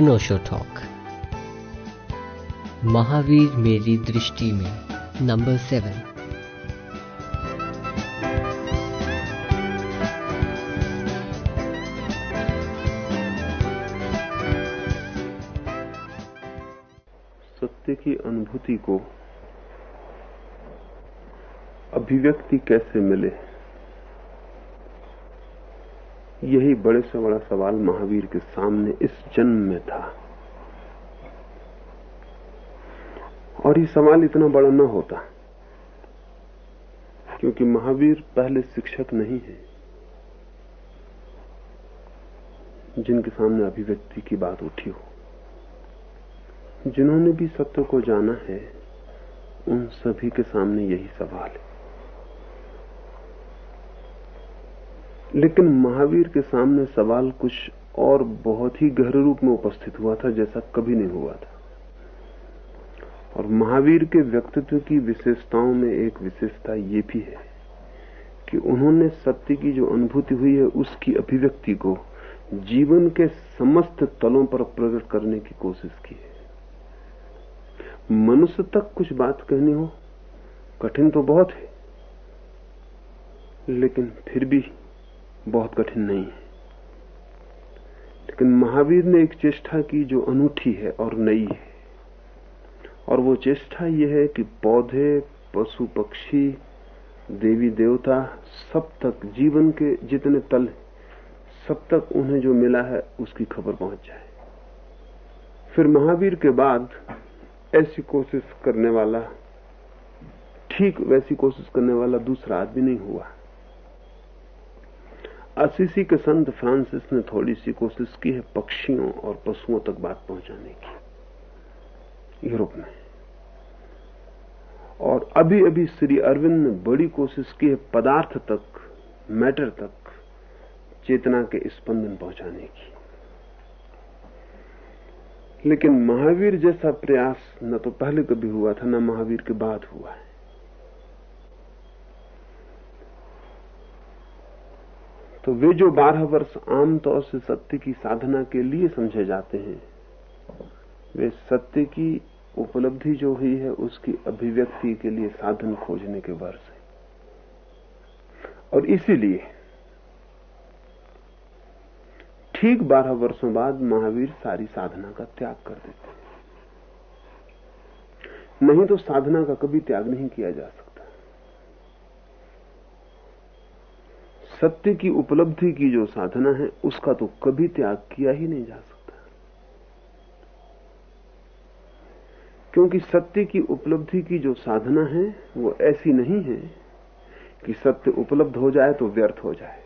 अनोशो talk. Mahavir मेरी दृष्टि में, नंबर सेवन। सत्य की अनुभूति को अभिव्यक्ति कैसे मिले? यही बड़े से बड़ा सवाल महावीर के सामने इस जन्म में था। और ये सवाल इतना बड़ा न होता, क्योंकि महावीर पहले शिक्षक नहीं है, जिनके सामने अभिव्यक्ति की बात उठी हो। जिन्होंने भी सत्य को जाना है, उन सभी के सामने यही सवाल है। लेकिन महावीर के सामने सवाल कुछ और बहुत ही गहरे रूप में उपस्थित हुआ था, जैसा कभी नहीं हुआ था। और महावीर के व्यक्तित्व की विशेषताओं में एक विशेषता ये भी है कि उन्होंने सत्य की जो अनुभूति हुई है, उसकी अभिव्यक्ति को जीवन के समस्त तलों पर प्रकट करने की कोशिश की है। मनुष्य तक कुछ बात कहनी हो, कठिन तो बहुत है, लेकिन फिर भी बहुत कठिन नहीं है। लेकिन महावीर ने एक चेष्टा की जो अनूठी है और नई है। और वो चेष्टा ये है कि पौधे, पशु पक्षी, देवी देवता सब तक, जीवन के जितने तल सब तक उन्हें जो मिला है, उसकी खबर पहुँच जाए। फिर महावीर के बाद ऐसी कोशिश करने वाला, ठीक वैसी कोशिश करने वाला दूसरा आदमी नहीं हुआ। असीसी के संत फ्रांसिस ने थोड़ी सी कोशिश की है पक्षियों और पशुओं तक बात पहुँचाने की, यूरोप में। और अभी अभी श्री अरविंद ने बड़ी कोशिश की है पदार्थ तक, मैटर तक, चेतना के स्पंदन पहुँचाने की। लेकिन महावीर जैसा प्रयास न तो पहले कभी हुआ था, न महावीर के बाद हुआ है। तो वे जो बारह वर्ष आमतौर से सत्य की साधना के लिए समझे जाते हैं, वे सत्य की उपलब्धि जो हुई है, उसकी अभिव्यक्ति के लिए साधन खोजने के वर्ष है। और इसीलिए ठीक बारह वर्षों बाद महावीर सारी साधना का त्याग कर देते नहीं तो साधना का कभी त्याग नहीं किया जा सकता। सत्य की उपलब्धि की जो साधना है, उसका तो कभी त्याग किया ही नहीं जा सकता। क्योंकि सत्य की उपलब्धि की जो साधना है, वो ऐसी नहीं है कि सत्य उपलब्ध हो जाए तो व्यर्थ हो जाए।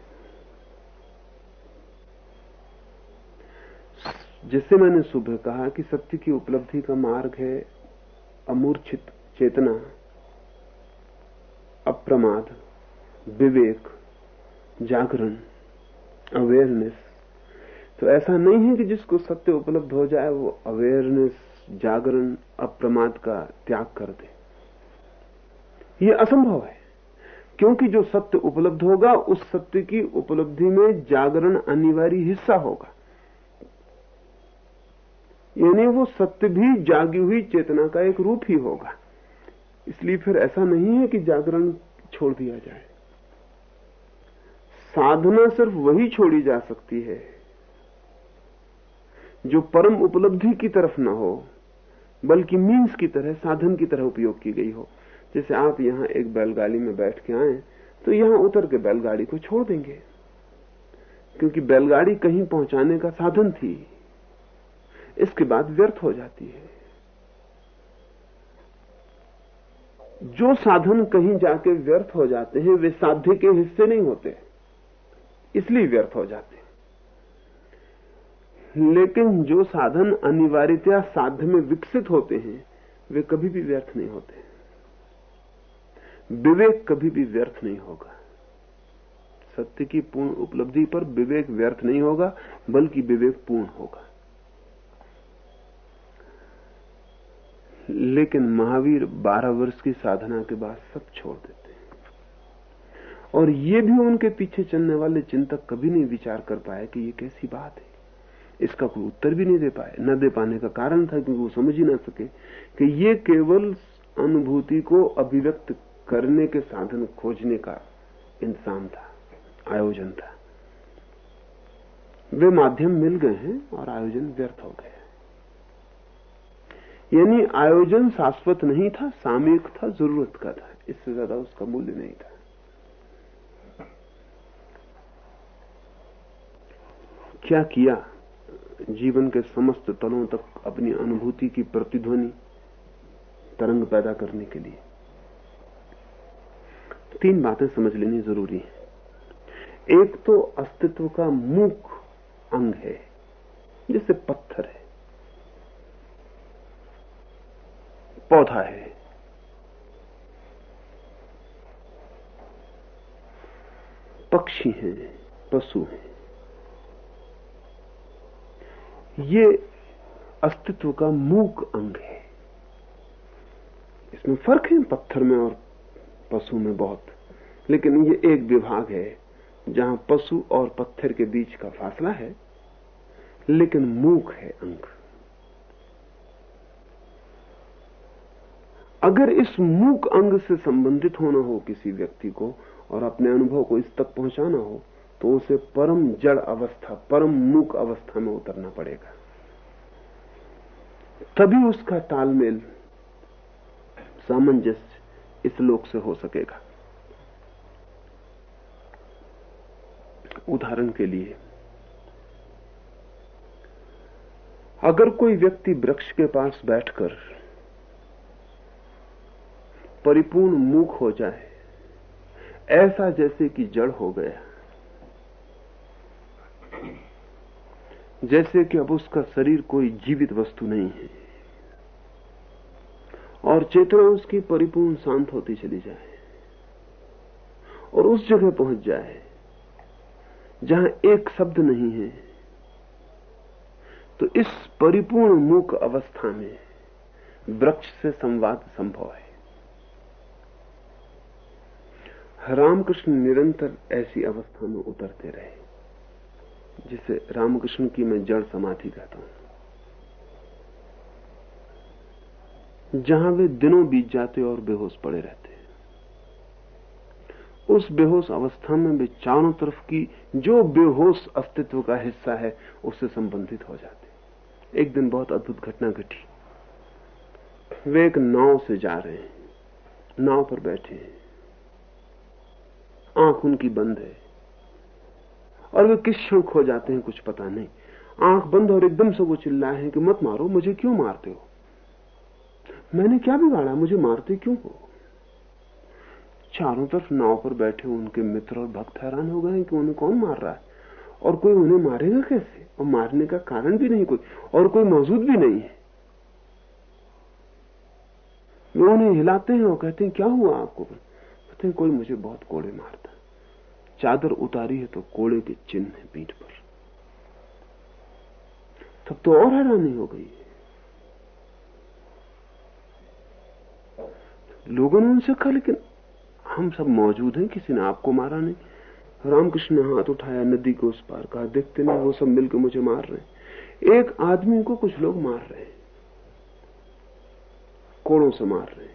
जिससे मैंने सुबह कहा कि सत्य की उपलब्धि का मार्ग है अमूर्छित चेतना, अप्रमाद, विवेक जागरण अवेयरनेस तो ऐसा नहीं है कि जिसको सत्य उपलब्ध हो जाए, वो अवेयरनेस जागरण, अप्रमाद का त्याग कर दे। ये असंभव है, क्योंकि जो सत्य उपलब्ध होगा, उस सत्य की उपलब्धि में जागरण अनिवार्य हिस्सा होगा। यानी वो सत्य भी जागी हुई चेतना का एक रूप ही होगा। इसलिए फिर ऐसा नहीं है कि जागरण छोड़ दिया जाए। साधना सिर्फ़ वही छोड़ी जा सकती है, जो परम उपलब्धि की तरफ़ न हो, बल्कि मीन्स की तरह, साधन की तरह उपयोग की गई हो। जैसे आप यहाँ एक बैलगाड़ी में बैठ के आए तो यहाँ उतर के बैलगाड़ी को छोड़ देंगे, क्योंकि बैलगाड़ी कहीं पहुँचाने का साधन थी। इसके बाद व्यर्थ हो जाती है। जो साधन कहीं जाके व्यर्थ हो जाते हैं, वे साध्य के हिस्से नहीं होते। इसलिए व्यर्थ हो जाते हैं। लेकिन जो साधन अनिवार्यतया साध्य में विकसित होते हैं, वे कभी भी व्यर्थ नहीं होते विवेक कभी भी व्यर्थ नहीं होगा। सत्य की पूर्ण उपलब्धि पर विवेक व्यर्थ नहीं होगा, बल्कि विवेक पूर्ण होगा। लेकिन महावीर 12 वर्ष की साधना के बाद सब छोड़ देते और ये भी उनके पीछे चलने वाले चिंतक कभी नहीं विचार कर पाए कि ये कैसी बात है। इसका कोई उत्तर भी नहीं दे पाए। न दे पाने का कारण था क्योंकि वो समझ ही ना सके कि ये केवल अनुभूति को अभिव्यक्त करने के साधन खोजने का इंतज़ाम था, आयोजन था। वे माध्यम मिल गए हैं और आयोजन व्यर्थ हो गया यानी आयोजन शाश्वत नहीं था, सामयिक था, ज़रूरत का था। इससे ज़्यादा उसका मूल्य नहीं था। क्या किया जीवन के समस्त तलों तक अपनी अनुभूति की प्रतिध्वनि तरंग पैदा करने के लिए? तीन बातें समझ लेनी ज़रूरी है। एक तो अस्तित्व का मुख अंग है, जैसे पत्थर है। पौधा है। पक्षी हैं, पशु हैं। ये अस्तित्व का मूक अंग है। इसमें फ़र्क है पत्थर में और पशु में बहुत। लेकिन ये एक विभाग है, जहाँ पशु और पत्थर के बीच का फासला है, लेकिन मूक है अंग। अगर इस मूक अंग से संबंधित होना हो किसी व्यक्ति को और अपने अनुभव को इस तक पहुंचाना हो तो उसे परम जड़ अवस्था, परम मूक अवस्था में उतरना पड़ेगा। तभी उसका तालमेल सामंजस्य इस लोक से हो सकेगा। उदाहरण के लिए, अगर कोई व्यक्ति वृक्ष के पास बैठकर परिपूर्ण मूक हो जाए, ऐसा जैसे कि जड़ हो गया जैसे कि अब उसका शरीर कोई जीवित वस्तु नहीं है और चेतना उसकी परिपूर्ण शांत होती चली जाए और उस जगह पहुँच जाए जहाँ एक शब्द नहीं है तो इस परिपूर्ण मूक अवस्था में वृक्ष से संवाद संभव है। रामकृष्ण निरंतर ऐसी अवस्था में उतरते रहे। जिसे रामकृष्ण की मैं जड़ समाधि कहता हूँ। जहाँ वे दिनों बीत जाते और बेहोश पड़े रहते उस बेहोश अवस्था में वे चारों तरफ़ की जो बेहोश अस्तित्व का हिस्सा है, उससे संबंधित हो जाते एक दिन बहुत अद्भुत घटना घटी। वे एक नाव से जा रहे हैं। नाव पर बैठे हैं। आँख उनकी बंद है। और वे किस क्षण खो जाते हैं, कुछ पता नहीं। आँख बंद और एकदम से वो चिल्लाए हैं कि मत मारो, मुझे क्यों मारते हो? मैंने क्या बिगाड़ा, मुझे मारते क्यों हो? चारों तरफ़ नाव पर बैठे उनके मित्र और भक्त हैरान हो गए कि उन्हें कौन मार रहा है। और कोई उन्हें मारेगा कैसे? और मारने का कारण भी नहीं कोई, और कोई मौजूद भी नहीं है। वे उन्हें हिलाते हैं और कहते हैं, क्या हुआ आपको? कहते हैं, कोई मुझे बहुत कोड़े मारता चादर उतारी है तो कोड़े के चिन्ह है पीठ पर। तब तो और हैरानी हो गई। लोगों ने उनसे कहा, लेकिन हम सब मौजूद हैं, किसी ने आपको मारा नहीं। रामकृष्ण ने हाथ उठाया, नदी के उस पार कहा, देखते नहीं, वो सब मिलकर मुझे मार रहे हैं। एक आदमी को कुछ लोग मार रहे हैं। कोड़ों से मार रहे हैं।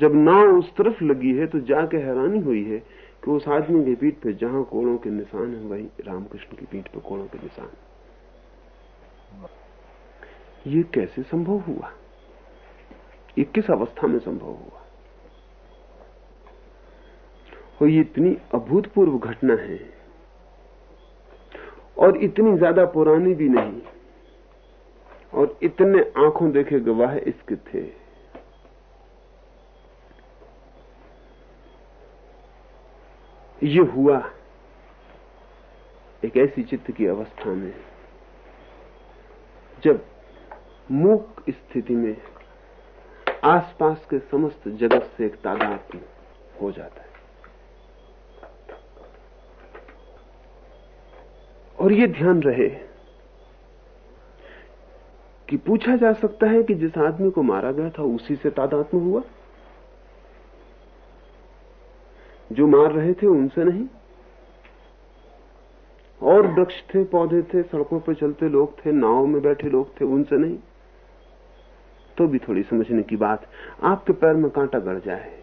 जब नाव उस तरफ़ लगी है तो जाके हैरानी हुई है कि उस आदमी के पीठ पे जहाँ कोड़ों के निशान है, वही रामकृष्ण की पीठ पे कोड़ों के निशान ये कैसे संभव हुआ? ये किस अवस्था में संभव हुआ? और ये इतनी अभूतपूर्व घटना है, और इतनी ज़्यादा पुरानी भी नहीं, और इतने आँखों देखे गवाह इसके थे। ये हुआ। एक ऐसी चित्त की अवस्था में, जब मूक स्थिति में आसपास के समस्त जगत से एक तादाद हो जाता है। और ये ध्यान रहे कि पूछा जा सकता है कि जिस आदमी को मारा गया था, उसी से तादात्म हुआ? जो मार रहे थे उनसे नहीं। और वृक्ष थे, पौधे थे, सड़कों पर चलते लोग थे, नाव में बैठे लोग थे, उनसे नहीं। तो भी थोड़ी समझने की बात, आपके पैर में कांटा गड़ जाए।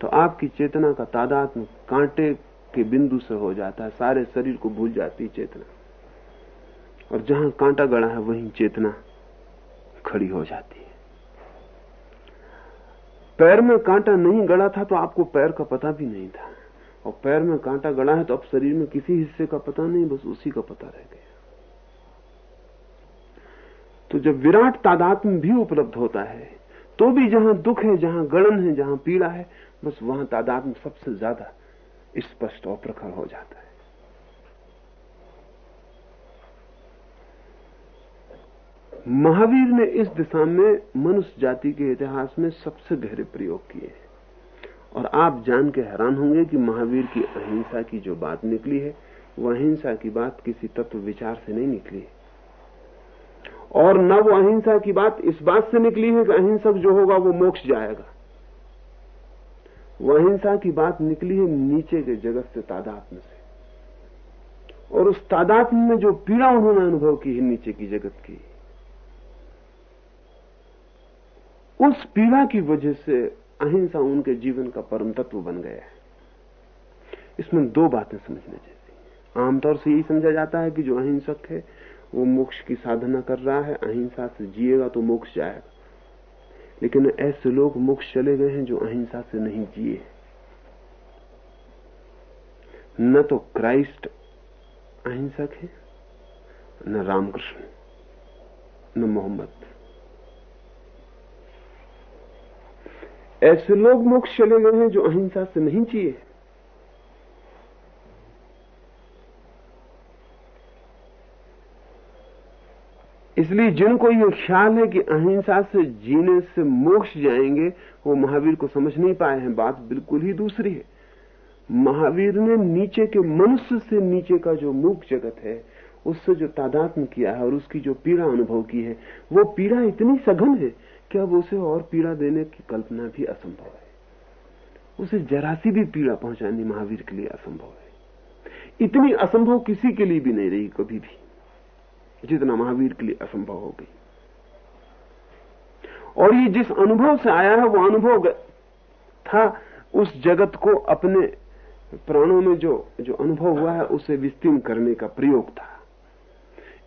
तो आपकी चेतना का तादाद कांटे के बिंदु से हो जाता है, सारे शरीर को भूल जाती चेतना। और जहाँ कांटा गड़ा है, वहीं चेतना खड़ी हो जाती है। पैर में कांटा नहीं गड़ा था तो आपको पैर का पता भी नहीं था। और पैर में कांटा गड़ा है तो अब शरीर में किसी हिस्से का पता नहीं, बस उसी का पता रह गया। तो जब विराट तादाद में भी उपलब्ध होता है तो भी जहाँ दुख है, जहाँ गड़न है, जहाँ पीड़ा है, बस वहाँ तादाद में सबसे ज़्यादा स्पष्ट और प्रखर हो जाता है। महावीर ने इस दिशा में मनुष्य जाति के इतिहास में सबसे गहरे प्रयोग किए हैं। और आप जान के हैरान होंगे कि महावीर की अहिंसा की जो बात निकली है वह अहिंसा की बात किसी तत्व विचार से नहीं निकली है। और न वो अहिंसा की बात इस बात से निकली है कि अहिंसक जो होगा वो मोक्ष जाएगा। वो अहिंसा की बात निकली है नीचे के जगत से तादात्म से। और उस तादात्म में जो पीड़ा उन्होंने अनुभव की है नीचे की जगत की। उस पीड़ा की वजह से अहिंसा उनके जीवन का परम तत्व बन गया है। इसमें दो बातें समझने जैसी आमतौर से यही समझा जाता है कि जो अहिंसक है, वो मोक्ष की साधना कर रहा है, अहिंसा से जिएगा तो मोक्ष जाएगा। लेकिन ऐसे लोग मोक्ष चले गए हैं जो अहिंसा से नहीं जिए। न तो क्राइस्ट अहिंसक है, न रामकृष्ण, न मोहम्मद। ऐसे लोग मोक्ष चले गए हैं जो अहिंसा से नहीं जिए। इसलिए जिनको ये ख्याल है कि अहिंसा से जीने से मोक्ष जाएँगे, वो महावीर को समझ नहीं पाए हैं। बात बिल्कुल ही दूसरी है। महावीर ने नीचे के मनुष्य से नीचे का जो मूक जगत है, उससे जो तादात्म किया है और उसकी जो पीड़ा अनुभव की है, वो पीड़ा इतनी सघन है कि अब उसे और पीड़ा देने की कल्पना भी असंभव है? उसे जरासी भी पीड़ा पहुंचानी महावीर के लिए असंभव है। इतनी असंभव किसी के लिए भी नहीं रही कभी भी, जितना महावीर के लिए असंभव हो गई। और ये जिस अनुभव से आया है, वो अनुभव था उस जगत को अपने प्राणों में जो जो अनुभव हुआ है, उसे विस्तीर्ण करने का प्रयोग था।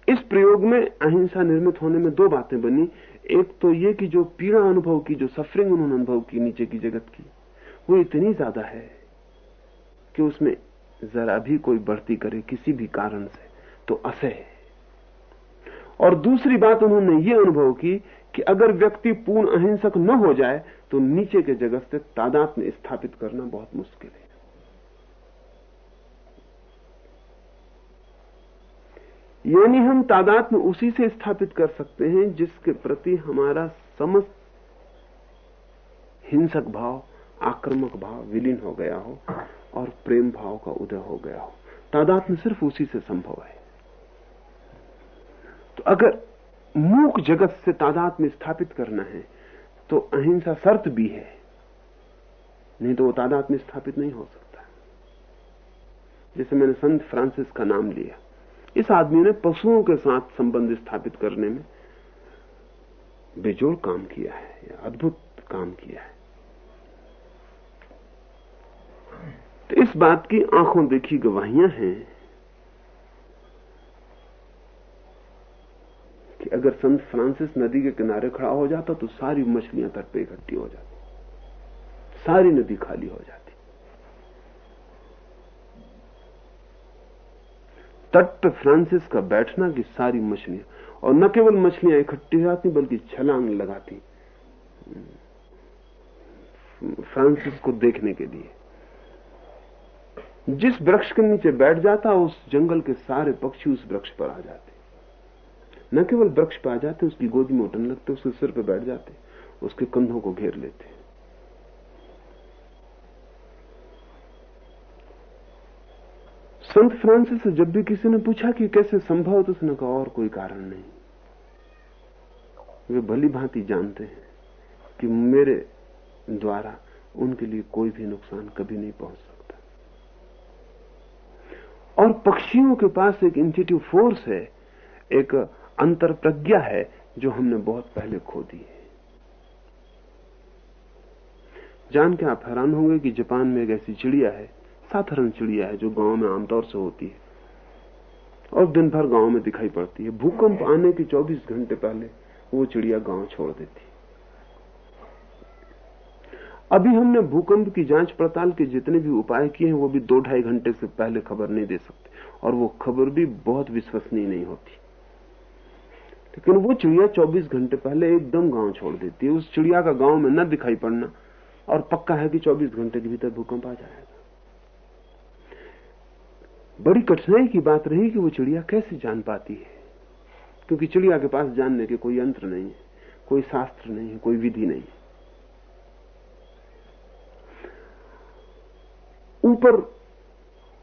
इस प्रयोग में अहिंसा निर्मित होने में दो बातें बनी एक तो ये कि जो पीड़ा अनुभव की, जो सफरिंग उन्होंने अनुभव की नीचे की जगत की, वो इतनी ज़्यादा है कि उसमें जरा भी कोई बढ़ती करे किसी भी कारण से तो असह है। और दूसरी बात उन्होंने ये अनुभव की कि अगर व्यक्ति पूर्ण अहिंसक न हो जाए तो नीचे के जगत से तादाद में स्थापित करना बहुत मुश्किल है। यानी हम तादाद में उसी से स्थापित कर सकते हैं जिसके प्रति हमारा समस्त हिंसक भाव, आक्रामक भाव विलीन हो गया हो और प्रेम भाव का उदय हो गया हो। तादाद में सिर्फ़ उसी से संभव है। तो अगर मूक जगत से तादाद में स्थापित करना है तो अहिंसा शर्त भी है। नहीं तो वो तादाद में स्थापित नहीं हो सकता। जैसे मैंने संत फ्रांसिस का नाम लिया। इस आदमी ने पशुओं के साथ संबंध स्थापित करने में बेजोड़ काम किया है अद्भुत काम किया है। तो इस बात की आँखों देखी गवाहियाँ हैं कि अगर संत फ्रांसिस नदी के किनारे खड़ा हो जाता तो सारी मछलियाँ तट पे इकट्ठी हो जाती, सारी नदी खाली हो जाती। तट पे फ्रांसिस का बैठना की सारी मछलियाँ। और न केवल मछलियाँ इकट्ठी जाती बल्कि छलांग लगाती। फ्रांसिस को देखने के लिए। जिस वृक्ष के नीचे बैठ जाता, उस जंगल के सारे पक्षी उस वृक्ष पर आ जाते। न केवल वृक्ष पर आ जाते, उसकी गोदी में उठने लगते उसके सिर पर बैठ जाते, उसके कंधों को घेर लेते। संत फ्रांसिस से जब भी किसी ने पूछा कि कैसे संभव तो उसने कहा, और कोई कारण नहीं। वे भली भांति जानते हैं कि मेरे द्वारा उनके लिए कोई भी नुकसान कभी नहीं पहुँच सकता। और पक्षियों के पास एक इंस्टीट्यूट फोर्स है, एक अंतर प्रज्ञा है, जो हमने बहुत पहले खो दी है। जान के आप हैरान होंगे कि जापान में एक ऐसी चिड़िया है साधारण चिड़िया है जो गाँव में आमतौर से होती है और दिन भर गाँव में दिखाई पड़ती है। भूकंप आने के 24 घंटे पहले वो चिड़िया गाँव छोड़ देती अभी हमने भूकंप की जाँच पड़ताल के जितने भी उपाय किए हैं, वो भी दो ढाई घंटे से पहले खबर नहीं दे सकते और वो खबर भी बहुत विश्वसनीय नहीं होती। लेकिन वो चिड़िया 24 घंटे पहले एकदम गाँव छोड़ देती है। उस चिड़िया का गाँव में न दिखाई पड़ना और पक्का है कि 24 घंटे के भीतर भूकंप आ जाएगा। बड़ी कठिनाई की बात रही कि वो चिड़िया कैसे जान पाती है? क्योंकि चिड़िया के पास जानने के कोई यंत्र नहीं है, कोई शास्त्र नहीं है, कोई विधि नहीं ऊपर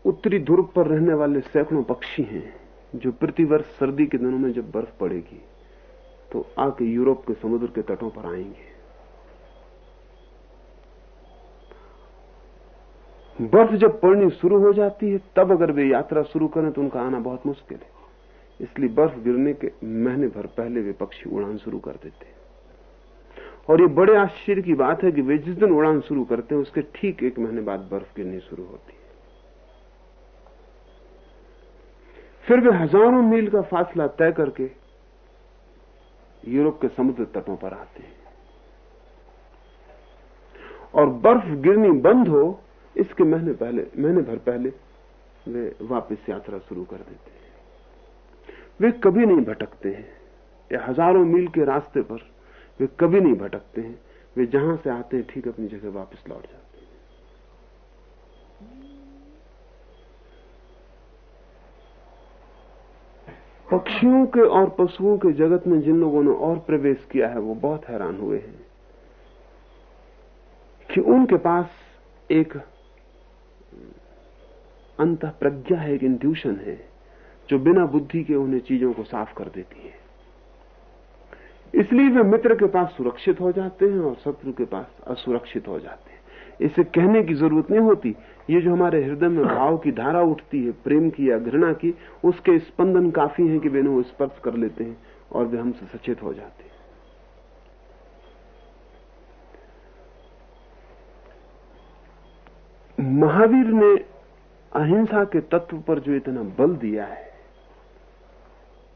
उत्तरी ध्रुव पर रहने वाले सैकड़ों पक्षी हैं, जो प्रतिवर्ष सर्दी के दिनों में जब बर्फ़ पड़ेगी तो आके यूरोप के समुद्र के तटों पर आएँगे। बर्फ़ जब पड़नी शुरू हो जाती है, तब अगर वे यात्रा शुरू करें तो उनका आना बहुत मुश्किल है। इसलिए बर्फ़ गिरने के महीने भर पहले वे पक्षी उड़ान शुरू कर देते हैं। और ये बड़े आश्चर्य की बात है कि वे जिस दिन उड़ान शुरू करते हैं, उसके ठीक एक महीने बाद बर्फ़ गिरनी शुरू होती है। फिर वे हज़ारों मील का फासला तय करके यूरोप के समुद्र तटों पर आते हैं। और बर्फ़ गिरनी बंद हो इसके महीने पहले, महीने भर पहले वे वापस यात्रा शुरू कर देते हैं। वे कभी नहीं भटकते हैं। या हज़ारों मील के रास्ते पर वे कभी नहीं भटकते हैं। वे जहाँ से आते हैं, ठीक अपनी जगह वापस लौट जाते हैं। पक्षियों के और पशुओं के जगत में जिन लोगों ने और प्रवेश किया है, वो बहुत हैरान हुए हैं कि उनके पास एक अंत प्रज्ञा है एक इंट्यूशन है, जो बिना बुद्धि के उन्हें चीज़ों को साफ़ कर देती है। इसलिए वे मित्र के पास सुरक्षित हो जाते हैं और शत्रु के पास असुरक्षित हो जाते हैं। इसे कहने की ज़रूरत नहीं होती। ये जो हमारे हृदय में भाव की धारा उठती है, प्रेम की या घृणा की, उसके स्पंदन काफ़ी है कि वे वो स्पर्श कर लेते हैं और वे हमसे सचेत हो जाते हैं। महावीर ने अहिंसा के तत्व पर जो इतना बल दिया है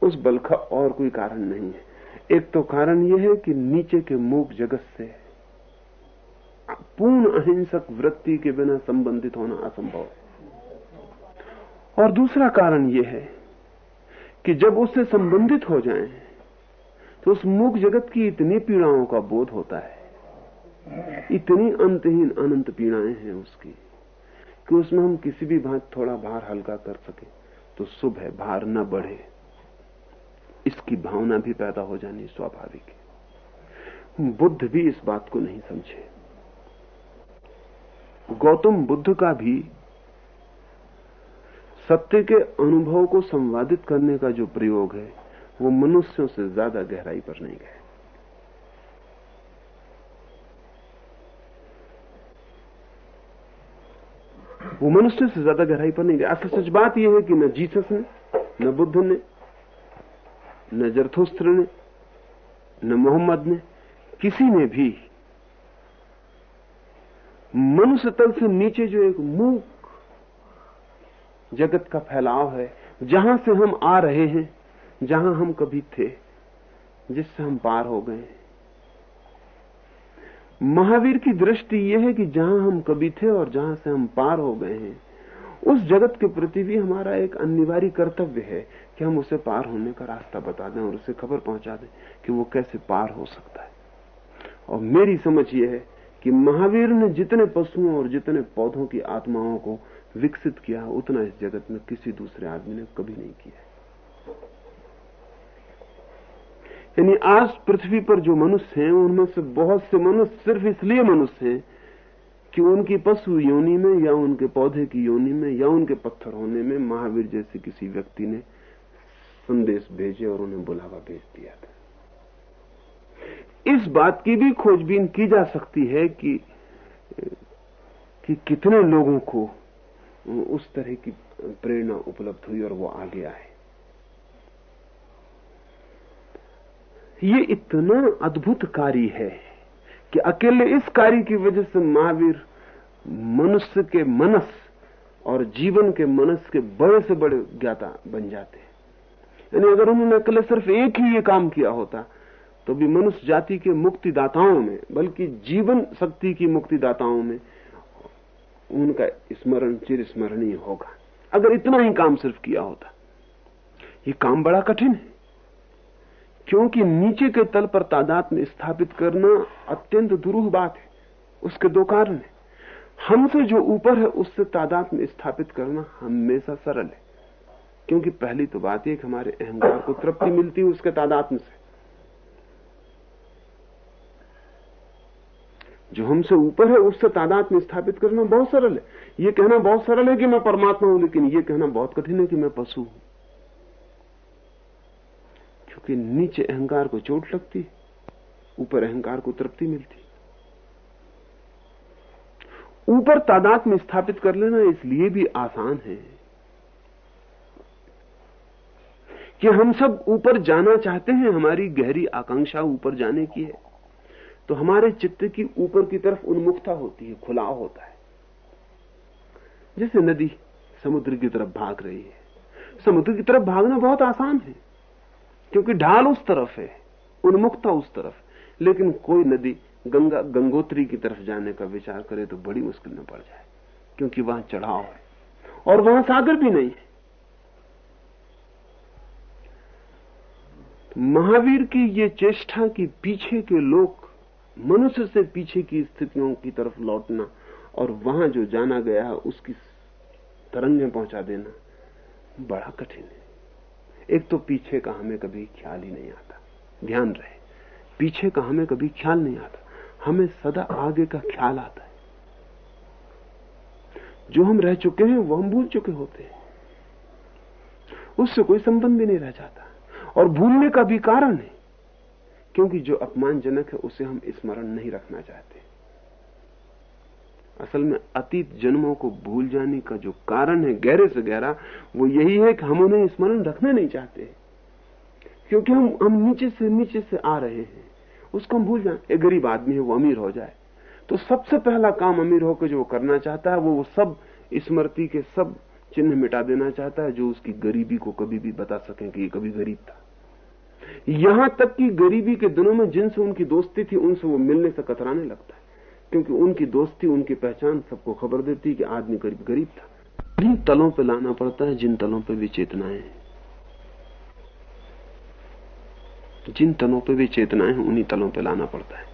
उस बल का और कोई कारण नहीं है। एक तो कारण यह है कि नीचे के मूक जगत से पूर्ण अहिंसक वृत्ति के बिना संबंधित होना असंभव है। और दूसरा कारण यह है कि जब उससे संबंधित हो जाएँ, तो उस मूक जगत की इतनी पीड़ाओं का बोध होता है। इतनी अंतहीन अनंत पीड़ाएँ हैं उसकी। कि उसमें हम किसी भी भांत थोड़ा भार हल्का कर सके तो शुभ है भार न बढ़े। इसकी भावना भी पैदा हो जानी स्वाभाविक है। बुद्ध भी इस बात को नहीं समझे। गौतम बुद्ध का भी सत्य के अनुभव को संवादित करने का जो प्रयोग है, वो मनुष्यों से ज़्यादा गहराई पर नहीं गया। वो मनुष्य से ज़्यादा गहराई पर नहीं गया। असल सच बात यह है कि न जीसस ने, न बुद्ध ने, न जरथोस्त्र ने, न मोहम्मद ने, किसी ने भी मनुष्य तल से नीचे जो एक मूक जगत का फैलाव है, जहाँ से हम आ रहे हैं, जहाँ हम कभी थे, जिससे हम पार हो गए महावीर की दृष्टि यह है कि जहाँ हम कभी थे और जहाँ से हम पार हो गए हैं, उस जगत के प्रति भी हमारा एक अनिवार्य कर्तव्य है कि हम उसे पार होने का रास्ता बता दें और उसे खबर पहुँचा दें कि वो कैसे पार हो सकता है। और मेरी समझ यह है कि महावीर ने जितने पशुओं और जितने पौधों की आत्माओं को विकसित किया, उतना इस जगत में किसी दूसरे आदमी ने कभी नहीं किया यानी आज पृथ्वी पर जो मनुष्य हैं, उनमें से बहुत से मनुष्य सिर्फ़ इसलिए मनुष्य हैं कि उनकी पशु योनि में या उनके पौधे की योनि में या उनके पत्थर होने में महावीर जैसे किसी व्यक्ति ने संदेश भेजे और उन्हें बुलावा भेज दिया था। इस बात की भी खोजबीन की जा सकती है कि कि कितने लोगों को उस तरह की प्रेरणा उपलब्ध हुई और वो आगे आए। ये इतना अद्भुत कार्य है कि अकेले इस कार्य की वजह से महावीर मनुष्य के मनस और जीवन के मनस के बड़े से बड़े ज्ञाता बन जाते हैं। यानी अगर उन्होंने अकेले सिर्फ़ एक ही ये काम किया होता तो भी मनुष्य जाति के मुक्तिदाताओं में, बल्कि जीवन शक्ति की मुक्तिदाताओं में उनका स्मरण चिर स्मरणीय होगा। अगर इतना ही काम सिर्फ़ किया होता, ये काम बड़ा कठिन है। क्योंकि नीचे के तल पर तादाद में स्थापित करना अत्यंत दुरूह बात है। उसके दो कारण है। हमसे जो ऊपर है, उससे तादाद में स्थापित करना हमेशा सरल है। क्योंकि पहली तो बात यह हमारे अहंकार को तृप्ति मिलती है उसके तादाद में से। जो हमसे ऊपर है, उससे तादाद में स्थापित करना बहुत सरल है। ये कहना बहुत सरल है कि मैं परमात्मा हूँ, लेकिन ये कहना बहुत कठिन है कि मैं पशु हूँ। क्योंकि नीचे अहंकार को चोट लगती, ऊपर अहंकार को तृप्ति मिलती। ऊपर तादाद में स्थापित कर लेना इसलिए भी आसान है कि हम सब ऊपर जाना चाहते हैं, हमारी गहरी आकांक्षा ऊपर जाने की है। तो हमारे चित्त की ऊपर की तरफ़ उन्मुखता होती है, खुलाव होता है। जैसे नदी समुद्र की तरफ़ भाग रही है। समुद्र की तरफ़ भागना बहुत आसान है। क्योंकि ढाल उस तरफ़ है, उन्मुखता उस तरफ़ लेकिन कोई नदी गंगा, गंगोत्री की तरफ़ जाने का विचार करे तो बड़ी मुश्किल में पड़ जाए, क्योंकि वहाँ चढ़ाव है और वहाँ सागर भी नहीं है। महावीर की ये चेष्टा की पीछे के लोग मनुष्य से पीछे की स्थितियों की तरफ़ लौटना और वहाँ जो जाना गया है, उसकी तरंगें पहुँचा देना बड़ा कठिन है। एक तो पीछे का हमें कभी ख्याल ही नहीं आता। ध्यान रहे, पीछे का हमें कभी ख्याल नहीं आता। हमें सदा आगे का ख्याल आता है। जो हम रह चुके हैं, वो हम भूल चुके होते हैं। उससे कोई संबंध भी नहीं रह जाता। और भूलने का भी कारण है, क्योंकि जो अपमानजनक है, उसे हम स्मरण नहीं रखना चाहते। असल में अतीत जन्मों को भूल जाने का जो कारण है गहरे से गहरा, वो यही है कि हम उन्हें स्मरण रखना नहीं चाहते। क्योंकि हम हम नीचे से नीचे से आ रहे हैं। उसको हम भूल जाए। एक गरीब आदमी है, वो अमीर हो जाए। तो सबसे पहला काम अमीर होकर जो करना चाहता है, वो वो सब स्मृति के सब चिन्ह मिटा देना चाहता है, जो उसकी गरीबी को कभी भी बता सके कि ये कभी गरीब था। यहाँ तक कि गरीबी के दिनों में जिनसे उनकी दोस्ती थी, उनसे वो मिलने से कतराने लगता है। क्योंकि उनकी दोस्ती, उनकी पहचान सबको खबर देती कि आदमी गरीब गरीब था। जिन तलों पे लाना पड़ता है, जिन तलों पे भी चेतनाएँ जिन तलों पे भी चेतनाएँ हैं, उन्हीं तलों पे लाना पड़ता है।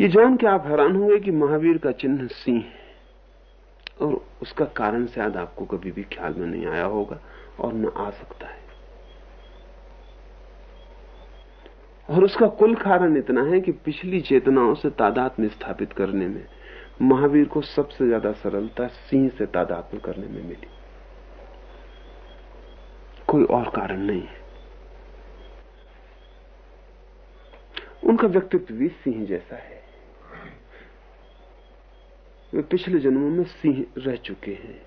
ये जान के आप हैरान होंगे कि महावीर का चिन्ह सिंह है। और उसका कारण शायद आपको कभी भी ख्याल में नहीं आया होगा और न आ सकता है। और उसका कुल कारण इतना है कि पिछली चेतनाओं से तादाद में स्थापित करने में महावीर को सबसे ज़्यादा सरलता सिंह से तादाद में करने में मिली। कोई और कारण नहीं है। उनका व्यक्तित्व भी सिंह जैसा है। वे पिछले जन्मों में सिंह रह चुके हैं।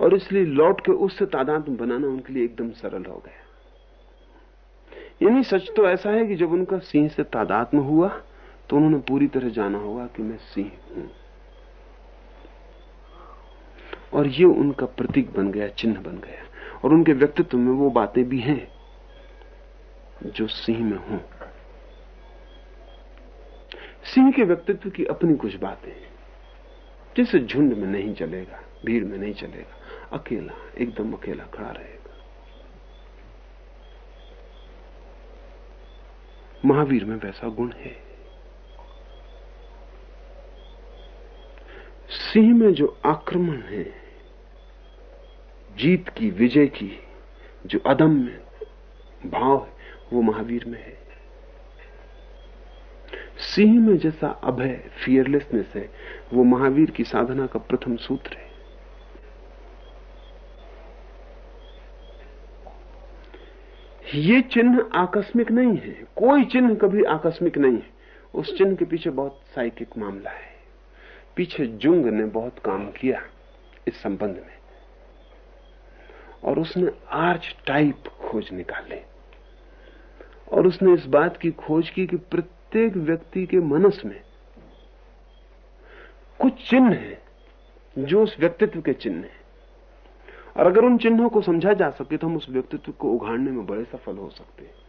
और इसलिए लौट के उससे तादाद बनाना उनके लिए एकदम सरल हो गया। यानी सच तो ऐसा है कि जब उनका सिंह से तादात्म हुआ तो उन्होंने पूरी तरह जाना होगा कि मैं सिंह हूँ। और ये उनका प्रतीक बन गया, चिन्ह बन गया। और उनके व्यक्तित्व में वो बातें भी हैं, जो सिंह में हूँ। सिंह के व्यक्तित्व की अपनी कुछ बातें जिसे झुंड में नहीं चलेगा, भीड़ में नहीं चलेगा। अकेला, एकदम अकेला खड़ा रहेगा। महावीर में वैसा गुण है। सिंह में जो आक्रमण है, जीत की, विजय की, जो अदम्य भाव है, वो महावीर में है। सिंह में जैसा अभय फियरलेसनेस है, वो महावीर की साधना का प्रथम सूत्र है। ये चिन्ह आकस्मिक नहीं है। कोई चिन्ह कभी आकस्मिक नहीं है। उस चिन्ह के पीछे बहुत साइकिक मामला है। पीछे जुंग ने बहुत काम किया इस संबंध में। और उसने आर्च टाइप खोज निकाले। और उसने इस बात की खोज की कि प्रत्येक व्यक्ति के मनस में कुछ चिन्ह है जो उस व्यक्तित्व के चिन्ह हैं। और अगर उन चिन्हों को समझा जा सके तो हम उस व्यक्तित्व को उघाड़ने में बड़े सफल हो सकते हैं।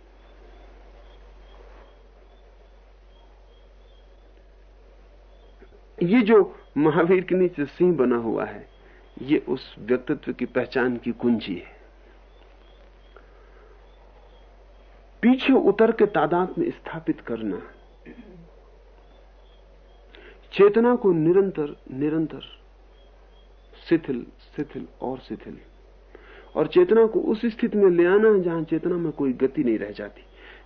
ये जो महावीर के नीचे सिंह बना हुआ है, ये उस व्यक्तित्व की पहचान की कुंजी है। पीछे उतर के तादाद में स्थापित करना, चेतना को निरंतर निरंतर शिथिल शिथिल और शिथिल। और चेतना को उस स्थिति में ले आना जहाँ चेतना में कोई गति नहीं रह जाती,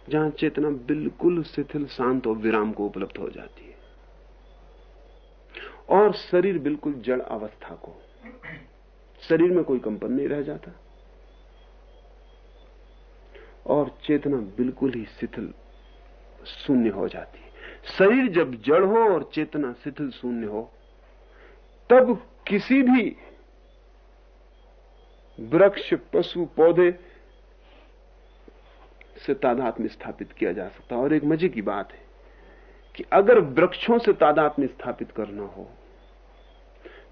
जहाँ चेतना बिल्कुल शिथिल, शांत और विराम को उपलब्ध हो जाती है। और शरीर बिल्कुल जड़ अवस्था को। शरीर में कोई कंपन नहीं रह जाता। और चेतना बिल्कुल ही शिथिल, शून्य हो जाती है। शरीर जब जड़ हो और चेतना शिथिल, शून्य हो, तब किसी भी वृक्ष, पशु, पौधे से तादात्म्य स्थापित किया जा सकता है। और एक मज़े की बात है कि अगर वृक्षों से तादात्म्य स्थापित करना हो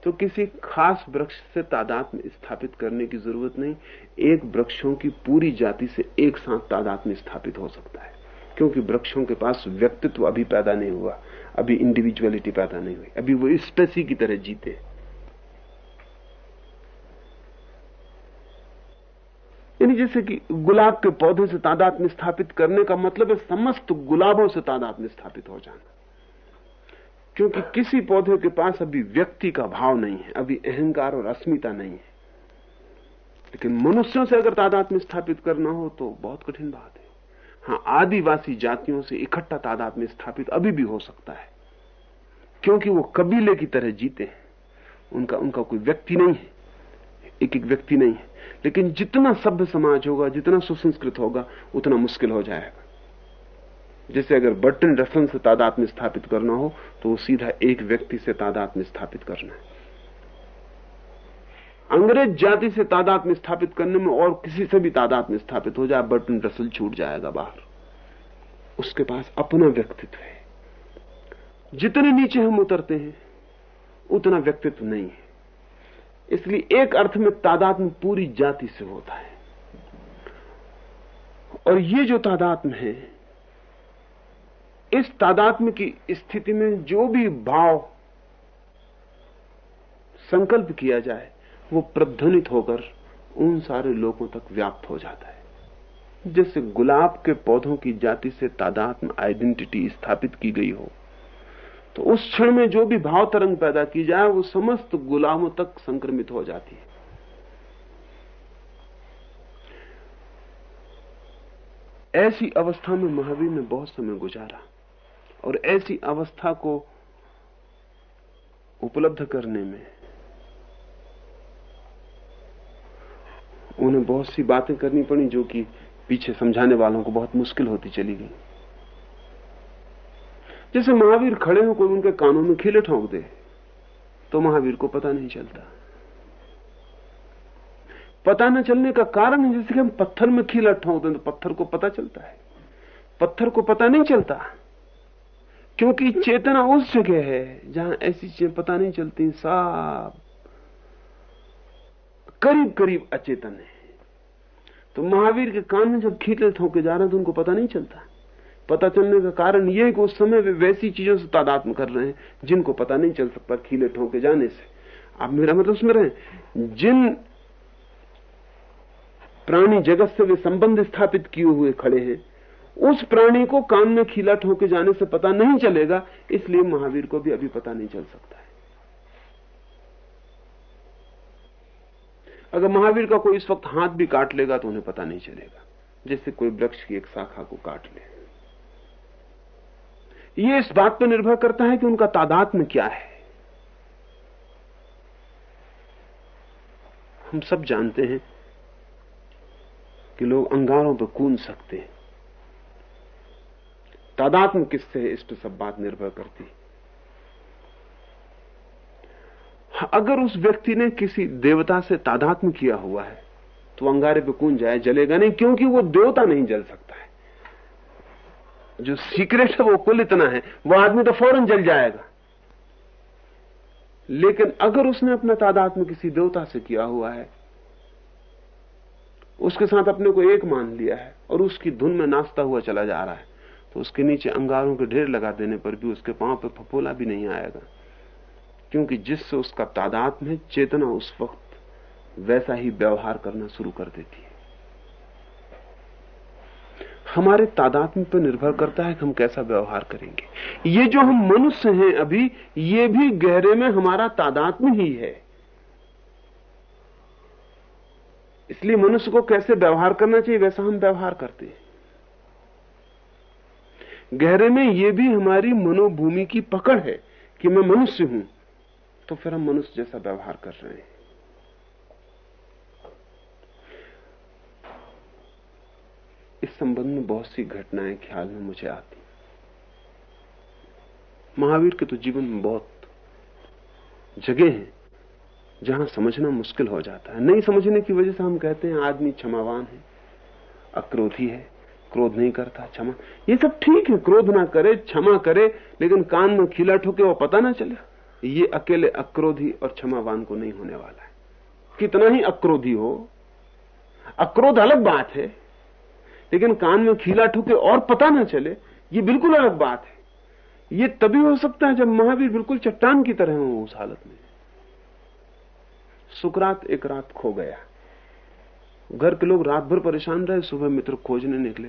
तो किसी खास वृक्ष से तादात्म्य स्थापित करने की ज़रूरत नहीं। एक वृक्षों की पूरी जाति से एक साथ तादात्म्य स्थापित हो सकता है, क्योंकि वृक्षों के पास व्यक्तित्व अभी पैदा नहीं हुआ, अभी इंडिविजुअलिटी पैदा नहीं हुई, अभी वो स्पेसी की तरह जीते यानी जैसे कि गुलाब के पौधे से तादाद में स्थापित करने का मतलब है समस्त गुलाबों से तादाद में स्थापित हो जाना। क्योंकि किसी पौधे के पास अभी व्यक्ति का भाव नहीं है, अभी अहंकार और अस्मिता नहीं है। लेकिन मनुष्यों से अगर तादाद में स्थापित करना हो तो बहुत कठिन बात है। हाँ आदिवासी जातियों से इकट्ठा तादाद में स्थापित अभी भी हो सकता है। क्योंकि वो कबीले की तरह जीते हैं। उनका उनका कोई व्यक्ति नहीं है। एक एक व्यक्ति नहीं है। लेकिन जितना सभ्य समाज होगा, जितना सुसंस्कृत होगा, उतना मुश्किल हो जाएगा। जैसे अगर बर्टन रसन से तादाद में स्थापित करना हो तो वो सीधा एक व्यक्ति से तादाद में स्थापित करना है। अंग्रेज़ जाति से तादाद में स्थापित करने में और किसी से भी तादाद में स्थापित हो जाए, बर्टन रसल छूट जाएगा बाहर। उसके पास अपना व्यक्तित्व है। जितने नीचे हम उतरते हैं, उतना व्यक्तित्व नहीं है। इसलिए एक अर्थ में तादाद में पूरी जाति से होता है। और ये जो तादात्म है, इस तादात्म की स्थिति में जो भी भाव संकल्प किया जाए, वो प्रध्वनित होकर उन सारे लोगों तक व्याप्त हो जाता है। जैसे गुलाब के पौधों की जाति से तादात्म आइडेंटिटी स्थापित की गई हो। तो उस क्षण में जो भी भाव तरंग पैदा की जाए, वो समस्त गुलामों तक संक्रमित हो जाती है। ऐसी अवस्था में महावीर ने बहुत समय गुजारा और ऐसी अवस्था को उपलब्ध करने में उन्हें बहुत सी बातें करनी पड़ी जो कि पीछे समझाने वालों को बहुत मुश्किल होती चली गई। जैसे महावीर खड़े हो कोई उनके कानों में खिले ठोंक दे तो महावीर को पता नहीं चलता। पता न चलने का कारण है जैसे कि हम पत्थर में खीला ठोंक दें तो पत्थर को पता चलता है। पत्थर को पता नहीं चलता, क्योंकि चेतना उस जगह है जहाँ ऐसी चीज़ें पता नहीं चलती साफ़ करीब करीब अचेतन है। तो महावीर के कान में जब खींचे ठोके जा रहे हैं तो उनको पता नहीं चलता। पता चलने का कारण यह है कि उस समय वे वैसी चीज़ों से तादात्म कर रहे हैं, जिनको पता नहीं चल सकता खीले ठोके जाने से। आप मेरा मतलब उसमें रहे जिन प्राणी जगत से वे संबंध स्थापित किए हुए खड़े हैं, उस प्राणी को कान में खीला ठोके जाने से पता नहीं चलेगा, इसलिए महावीर को भी अभी पता नहीं चल सकता है। अगर महावीर का कोई इस वक्त हाथ भी काट लेगा तो उन्हें पता नहीं चलेगा, जैसे कोई वृक्ष की एक शाखा को काट ले। ये इस बात पर निर्भर करता है कि उनका तादाद में क्या है। हम सब जानते हैं कि लोग अंगारों पर कूद सकते हैं। तादात्म किससे है इस पर सब बात निर्भर करती अगर उस व्यक्ति ने किसी देवता से तादात्म किया हुआ है तो अंगारे पे कून जाए, जलेगा नहीं, क्योंकि वो देवता नहीं जल सकता है। जो सीक्रेट है वो कुल इतना है, वो आदमी तो फ़ौरन जल जाएगा। लेकिन अगर उसने अपना तादाद में किसी देवता से किया हुआ है, उसके साथ अपने को एक मान लिया है और उसकी धुन में नाचता हुआ चला जा रहा है तो उसके नीचे अंगारों के ढेर लगा देने पर भी उसके पाँव पर फपोला भी नहीं आएगा। क्योंकि जिससे उसका तादात्म है चेतना उस वक्त वैसा ही व्यवहार करना शुरू कर देती है। हमारे तादात्म पर निर्भर करता है कि हम कैसा व्यवहार करेंगे। ये जो हम मनुष्य हैं अभी, ये भी गहरे में हमारा तादात्म ही है। इसलिए मनुष्य को कैसे व्यवहार करना चाहिए, वैसा हम व्यवहार करते हैं। गहरे में यह भी हमारी मनोभूमि की पकड़ है कि मैं मनुष्य हूँ तो फिर हम मनुष्य जैसा व्यवहार कर रहे हैं। इस संबंध में बहुत सी घटनाएँ ख्याल में मुझे आती महावीर के तो जीवन में बहुत जगह है जहाँ समझना मुश्किल हो जाता है। नहीं समझने की वजह से हम कहते हैं आदमी क्षमावान है, अक्रोधी है, क्रोध नहीं करता, क्षमा। ये सब ठीक है, क्रोध ना करे, क्षमा करे, लेकिन कान में खिला ठोके वो पता ना चले। ये अकेले अक्रोधी और क्षमावान को नहीं होने वाला है। कितना ही अक्रोधी हो, अक्रोध अलग बात है। लेकिन कान में खीला ठुके और पता ना चले, ये बिल्कुल अलग बात है। ये तभी हो सकता है जब महावीर बिल्कुल चट्टान की तरह हो उस हालत में। सुकरात एक रात खो गया। घर के लोग रात भर परेशान रहे, सुबह मित्र खोजने निकले।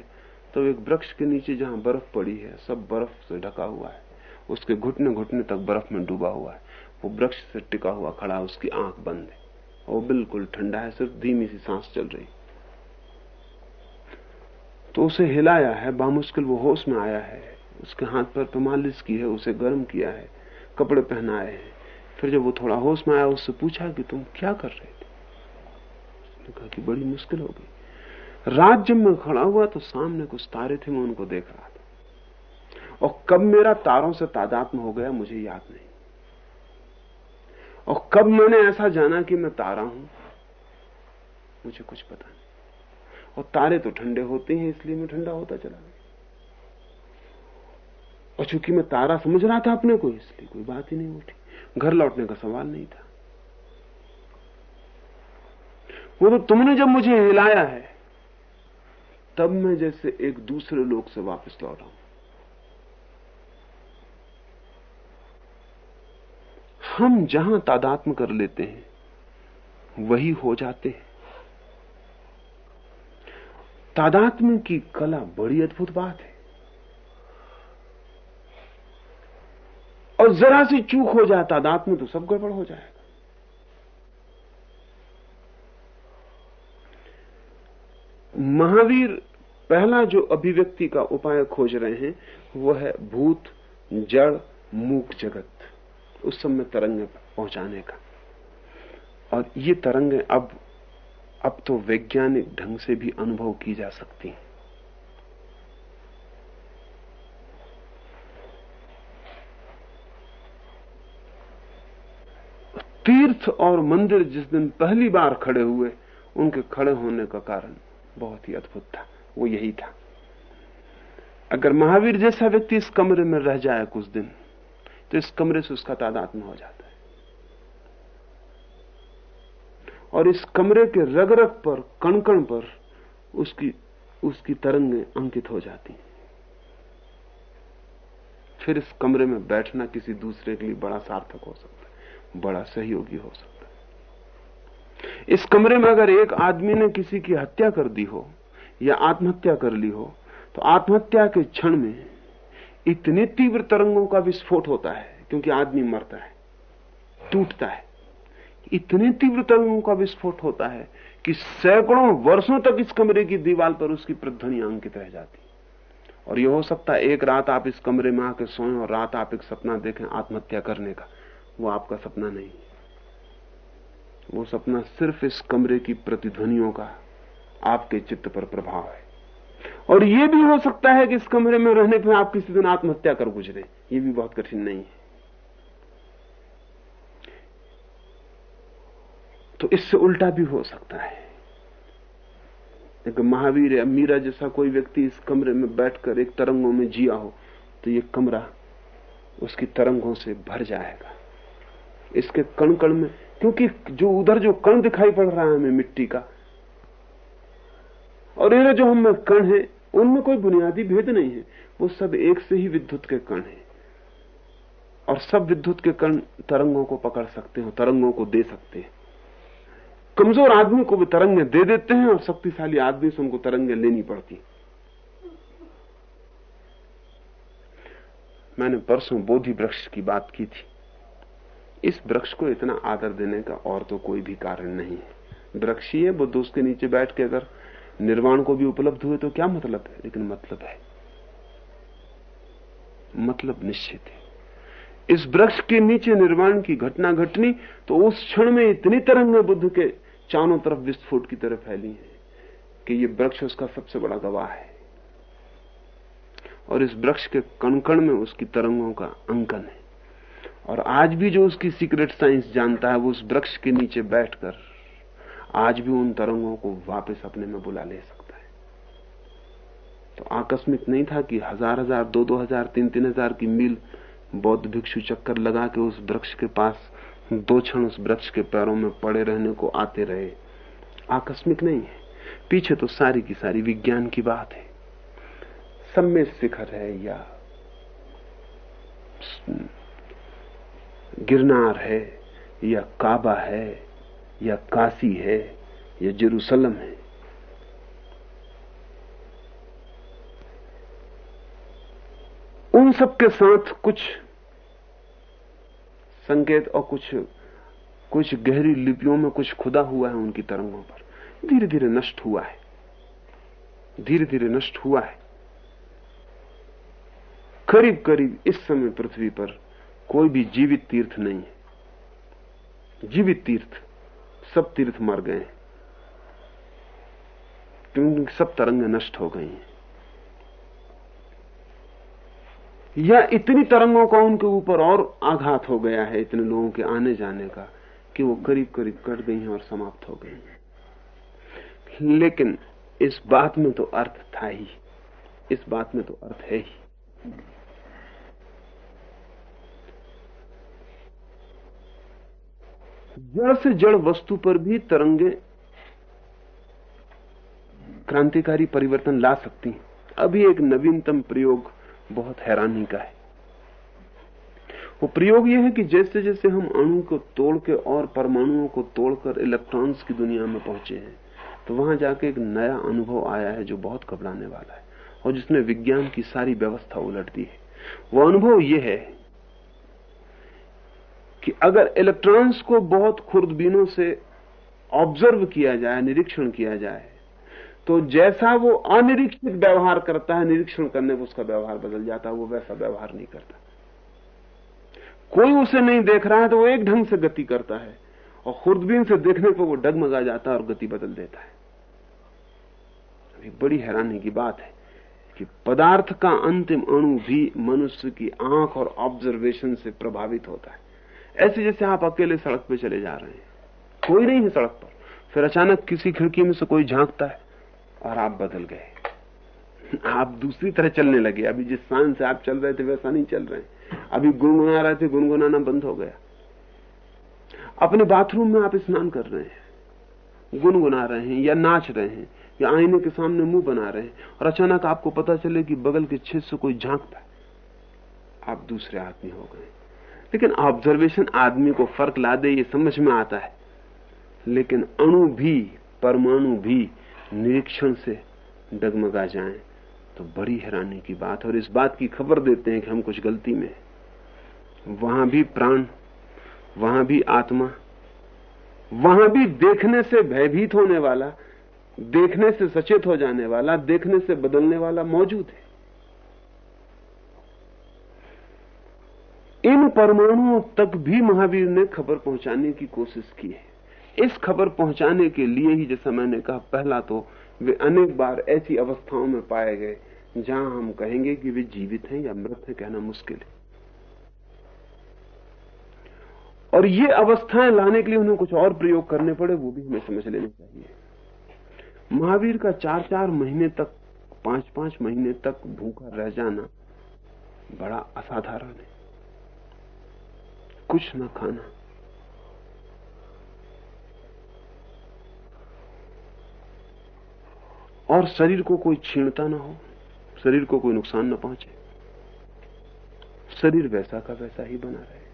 तो एक वृक्ष के नीचे जहाँ बर्फ़ पड़ी है, सब बर्फ़ से ढका हुआ है। उसके घुटने घुटने तक बर्फ़ में डूबा हुआ है। वो वृक्ष से टिका हुआ खड़ा, उसकी आँख बंद है। वो बिल्कुल ठंडा है, सिर्फ़ धीमी सी सांस चल रही। तो उसे हिलाया है, बामुश्किल वो होश में आया है। उसके हाथ पर पे मालिश की है, उसे गर्म किया है, कपड़े पहनाए हैं। फिर जब वो थोड़ा होश में आया, उससे पूछा कि तुम क्या कर रहे थे? उसने कहा कि बड़ी मुश्किल हो गई। रात जब मैं खड़ा हुआ तो सामने कुछ तारे थे, मैं उनको देख रहा था। और कब मेरा तारों से तादात्म हो गया, मुझे याद नहीं। और कब मैंने ऐसा जाना कि मैं तारा हूँ, मुझे कुछ पता नहीं और तारे तो ठंडे होते हैं, इसलिए मैं ठंडा होता चला गया। और चूँकि मैं तारा समझ रहा था अपने को, इसलिए कोई बात ही नहीं उठी। घर लौटने का सवाल नहीं था। वो तो तुमने जब मुझे हिलाया है, तब मैं जैसे एक दूसरे लोग से वापस लौटा हूँ हम जहाँ तादात्म कर लेते हैं, वही हो जाते हैं। तादात्म्य की कला बड़ी अद्भुत बात है। और जरा सी चूक हो जाए, तादात्म्य तो सब गड़बड़ हो जाएगा। महावीर पहला जो अभिव्यक्ति का उपाय खोज रहे हैं वो है भूत, जड़, मूक जगत, उस समय तरंग पहुँचाने का। और ये तरंगें अब अब तो वैज्ञानिक ढंग से भी अनुभव की जा सकती है। तीर्थ और मंदिर जिस दिन पहली बार खड़े हुए, उनके खड़े होने का कारण बहुत ही अद्भुत था। वो यही था। अगर महावीर जैसा व्यक्ति इस कमरे में रह जाए कुछ दिन तो इस कमरे से उसका तादात्म हो जाता है और इस कमरे के रग रग पर कण कण पर उसकी उसकी तरंगें अंकित हो जाती हैं। फिर इस कमरे में बैठना किसी दूसरे के लिए बड़ा सार्थक हो सकता है, बड़ा सहयोगी हो सकता है। इस कमरे में अगर एक आदमी ने किसी की हत्या कर दी हो, या आत्महत्या कर ली हो तो आत्महत्या के क्षण में इतने तीव्र तरंगों का विस्फोट होता है, क्योंकि आदमी मरता है, टूटता है। इतने तरंगों का विस्फोट होता है कि सैकड़ों वर्षों तक इस कमरे की दीवार पर उसकी प्रतिध्वनि अंकित रह जाती और यह हो सकता है एक रात आप इस कमरे में आके सोए और रात आप एक सपना देखें आत्महत्या करने का। वो आपका सपना नहीं। वो सपना सिर्फ़ इस कमरे की प्रतिध्वनियों का आपके चित्त पर प्रभाव है। और यह भी हो सकता है कि इस कमरे में रहने पर आप किसी दिन आत्महत्या कर गुजरे। ये भी बहुत कठिन नहीं है। तो इससे उल्टा भी हो सकता है। एक महावीर या मीरा जैसा कोई व्यक्ति इस कमरे में बैठकर एक तरंगों में जिया हो तो ये कमरा उसकी तरंगों से भर जाएगा। इसके कण कण में, क्योंकि जो उधर जो कण दिखाई पड़ रहा है हमें मिट्टी का, और ये जो हम कण है, उनमें कोई बुनियादी भेद नहीं है। वो सब एक से ही विद्युत के कण है। और सब विद्युत के कण तरंगों को पकड़ सकते हैं, तरंगों को दे सकते हैं। कमज़ोर आदमी को भी तरंगे दे देते हैं और शक्तिशाली आदमी से उनको तरंगे लेनी पड़ती मैंने परसों बोधि वृक्ष की बात की थी। इस वृक्ष को इतना आदर देने का और तो कोई भी कारण नहीं है। वृक्ष ही है, बुद्ध उसके नीचे बैठ के अगर निर्वाण को भी उपलब्ध हुए तो क्या मतलब है? लेकिन मतलब है। मतलब निश्चित है। इस वृक्ष के नीचे निर्वाण की घटना घटनी तो उस क्षण में इतनी तरंगें बुद्ध के चारों तरफ़ विस्फोट की तरह फैली है कि ये वृक्ष उसका सबसे बड़ा गवाह है। और इस वृक्ष के कणकण में उसकी तरंगों का अंकन है। और आज भी जो उसकी सीक्रेट साइंस जानता है, वो उस वृक्ष के नीचे बैठकर आज भी उन तरंगों को वापस अपने में बुला ले सकता है। तो आकस्मिक नहीं था कि हज़ार हज़ार, दो दो हज़ार, तीन तीन हज़ार की मील बौद्ध भिक्षु चक्कर लगा के उस वृक्ष के पास दो क्षण उस वृक्ष के पैरों में पड़े रहने को आते रहे। आकस्मिक नहीं है। पीछे तो सारी की सारी विज्ञान की बात है। सब में शिखर है या गिरनार है, या काबा है, या काशी है, या जेरूसलम है। उन सब के साथ कुछ संकेत और कुछ कुछ गहरी लिपियों में कुछ खुदा हुआ है उनकी तरंगों पर। धीरे धीरे नष्ट हुआ है। धीरे धीरे नष्ट हुआ है। करीब करीब इस समय पृथ्वी पर कोई भी जीवित तीर्थ नहीं है। जीवित तीर्थ, सब तीर्थ मर गए हैं। क्योंकि सब तरंगें नष्ट हो गई हैं। या इतनी तरंगों का उनके ऊपर और आघात हो गया है इतने लोगों के आने जाने का कि वो करीब करीब कट गई हैं और समाप्त हो गई लेकिन इस बात में तो अर्थ था ही। इस बात में तो अर्थ है ही। जड़ से जड़ वस्तु पर भी तरंगे क्रांतिकारी परिवर्तन ला सकती हैं। अभी एक नवीनतम प्रयोग बहुत हैरानी का है। वो प्रयोग यह है कि जैसे जैसे हम अणु को तोड़ के और परमाणुओं को तोड़कर इलेक्ट्रॉन्स की दुनिया में पहुँचे हैं तो वहाँ जाके एक नया अनुभव आया है जो बहुत घबराने वाला है और जिसने विज्ञान की सारी व्यवस्था उलट दी है। वो अनुभव यह है कि अगर इलेक्ट्रॉन्स को बहुत खुर्दबीनों से ऑब्ज़र्व किया जाए, निरीक्षण किया जाए तो जैसा वो अनिरीक्षित व्यवहार करता है, निरीक्षण करने पर उसका व्यवहार बदल जाता है, वो वैसा व्यवहार नहीं करता। कोई उसे नहीं देख रहा है तो वो एक ढंग से गति करता है और खुर्दबीन से देखने पर वो डगमगा जाता है और गति बदल देता है। अभी बड़ी हैरानी की बात है कि पदार्थ का अंतिम अणु भी मनुष्य की आँख और ऑब्जर्वेशन से प्रभावित होता है। ऐसे जैसे आप अकेले सड़क पे चले जा रहे हैं, कोई नहीं है सड़क पर। फिर अचानक किसी खिड़की में से कोई झांकता है। और आप बदल गए। आप दूसरी तरह चलने लगे। अभी जिस शान से आप चल रहे थे, वैसा नहीं चल रहे। अभी गुनगुना रहे थे, गुनगुनाना बंद हो गया। अपने बाथरूम में आप स्नान कर रहे हैं। गुनगुना रहे हैं या नाच रहे हैं या आईने के सामने मुँह बना रहे हैं और अचानक आपको पता चले कि बगल के छेद से कोई झांकता है आप दूसरे आदमी हो गए। लेकिन ऑब्जर्वेशन आदमी को फ़र्क ला दे, ये समझ में आता है। लेकिन अणु भी, परमाणु भी निरीक्षण से डगमगा जाएँ तो बड़ी हैरानी की बात और इस बात की खबर देते हैं कि हम कुछ गलती में वहाँ भी प्राण, वहाँ भी आत्मा, वहाँ भी देखने से भयभीत होने वाला, देखने से सचेत हो जाने वाला, देखने से बदलने वाला मौजूद है। इन परमाणुओं तक भी महावीर ने खबर पहुँचाने की कोशिश की है। इस खबर पहुँचाने के लिए ही, जैसा मैंने कहा, पहला तो वे अनेक बार ऐसी अवस्थाओं में पाए गए, जहाँ हम कहेंगे कि वे जीवित हैं या मृत हैं, कहना मुश्किल है। और ये अवस्थाएँ लाने के लिए उन्हें कुछ और प्रयोग करने पड़े, वो भी हमें समझ लेने चाहिए। महावीर का चार चार महीने तक पाँच पाँच महीने तक भूखा रह जाना बड़ा असाधारण है। कुछ न खाना। और शरीर को कोई छीणता ना हो, शरीर को कोई नुकसान न पहुँचे। शरीर वैसा का वैसा ही बना रहे।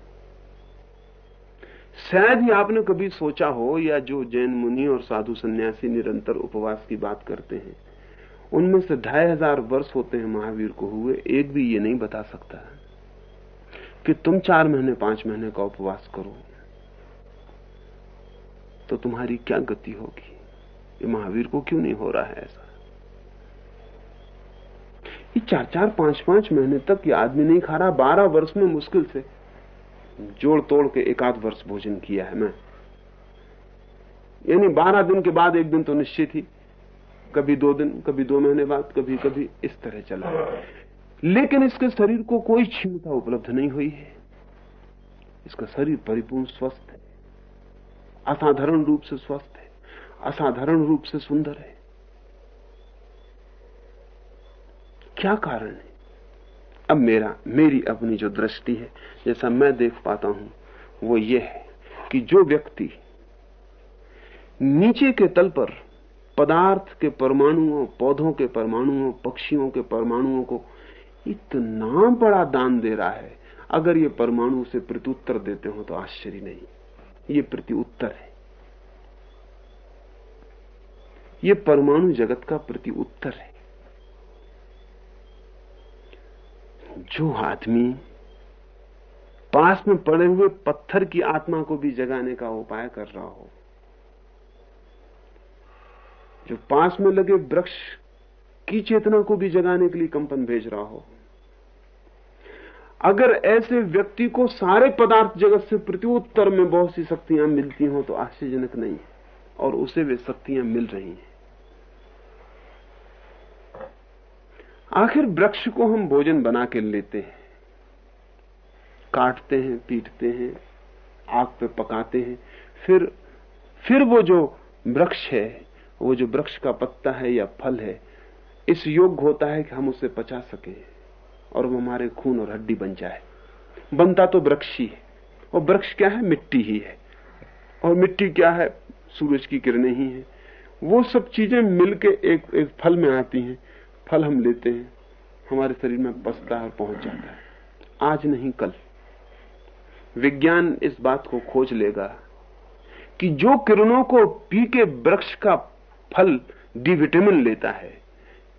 शायद ही आपने कभी सोचा हो, या जो जैन मुनि और साधु सन्यासी निरंतर उपवास की बात करते हैं, उनमें से ढाई हज़ार वर्ष होते हैं महावीर को हुए, एक भी ये नहीं बता सकता कि तुम चार महीने, पाँच महीने का उपवास करो तो तुम्हारी क्या गति होगी? ये महावीर को क्यों नहीं हो रहा है ऐसा? ये चार चार, पाँच पाँच महीने तक ये आदमी नहीं खा रहा। बारह वर्ष में मुश्किल से जोड़ तोड़ के एक आध वर्ष भोजन किया है मैं। यानी बारह दिन के बाद एक दिन तो निश्चित ही। कभी दो दिन, कभी दो महीने बाद, कभी कभी इस तरह चला। लेकिन इसके शरीर को कोई क्षमता उपलब्ध नहीं हुई है। इसका शरीर परिपूर्ण स्वस्थ है। असाधारण रूप से स्वस्थ है। असाधारण रूप से सुंदर है। क्या कारण है? अब मेरा, मेरी अपनी जो दृष्टि है, जैसा मैं देख पाता हूँ, वो ये है कि जो व्यक्ति नीचे के तल पर पदार्थ के परमाणुओं, पौधों के परमाणुओं, पक्षियों के परमाणुओं को इतना बड़ा दान दे रहा है, अगर ये परमाणु से प्रत्युत्तर देते हो तो आश्चर्य नहीं। ये प्रत्युत्तर है। ये परमाणु जगत का प्रत्युत्तर है। जो आदमी पास में पड़े हुए पत्थर की आत्मा को भी जगाने का उपाय कर रहा हो, जो पास में लगे वृक्ष की चेतना को भी जगाने के लिए कंपन भेज रहा हो, अगर ऐसे व्यक्ति को सारे पदार्थ जगत से प्रत्युत्तर में बहुत सी शक्तियाँ मिलती हो तो आश्चर्यजनक नहीं, और उसे वे शक्तियाँ मिल रही हैं। आखिर वृक्ष को हम भोजन बना के लेते हैं। काटते हैं, पीटते हैं, आग पे पकाते हैं। फिर फिर वो जो वृक्ष है, वो जो वृक्ष का पत्ता है या फल है, इस योग्य होता है कि हम उसे पचा सके और वो हमारे खून और हड्डी बन जाए। बनता तो वृक्ष ही है। और वृक्ष क्या है? मिट्टी ही है। और मिट्टी क्या है? सूरज की किरणें ही है। वो सब चीज़ें मिलके एक एक फल में आती हैं। फल हम लेते हैं, हमारे शरीर में पसता है और पहुँच जाता है। आज नहीं, कल। विज्ञान इस बात को खोज लेगा कि जो किरणों को पी के वृक्ष का फल, डी विटामिन लेता है,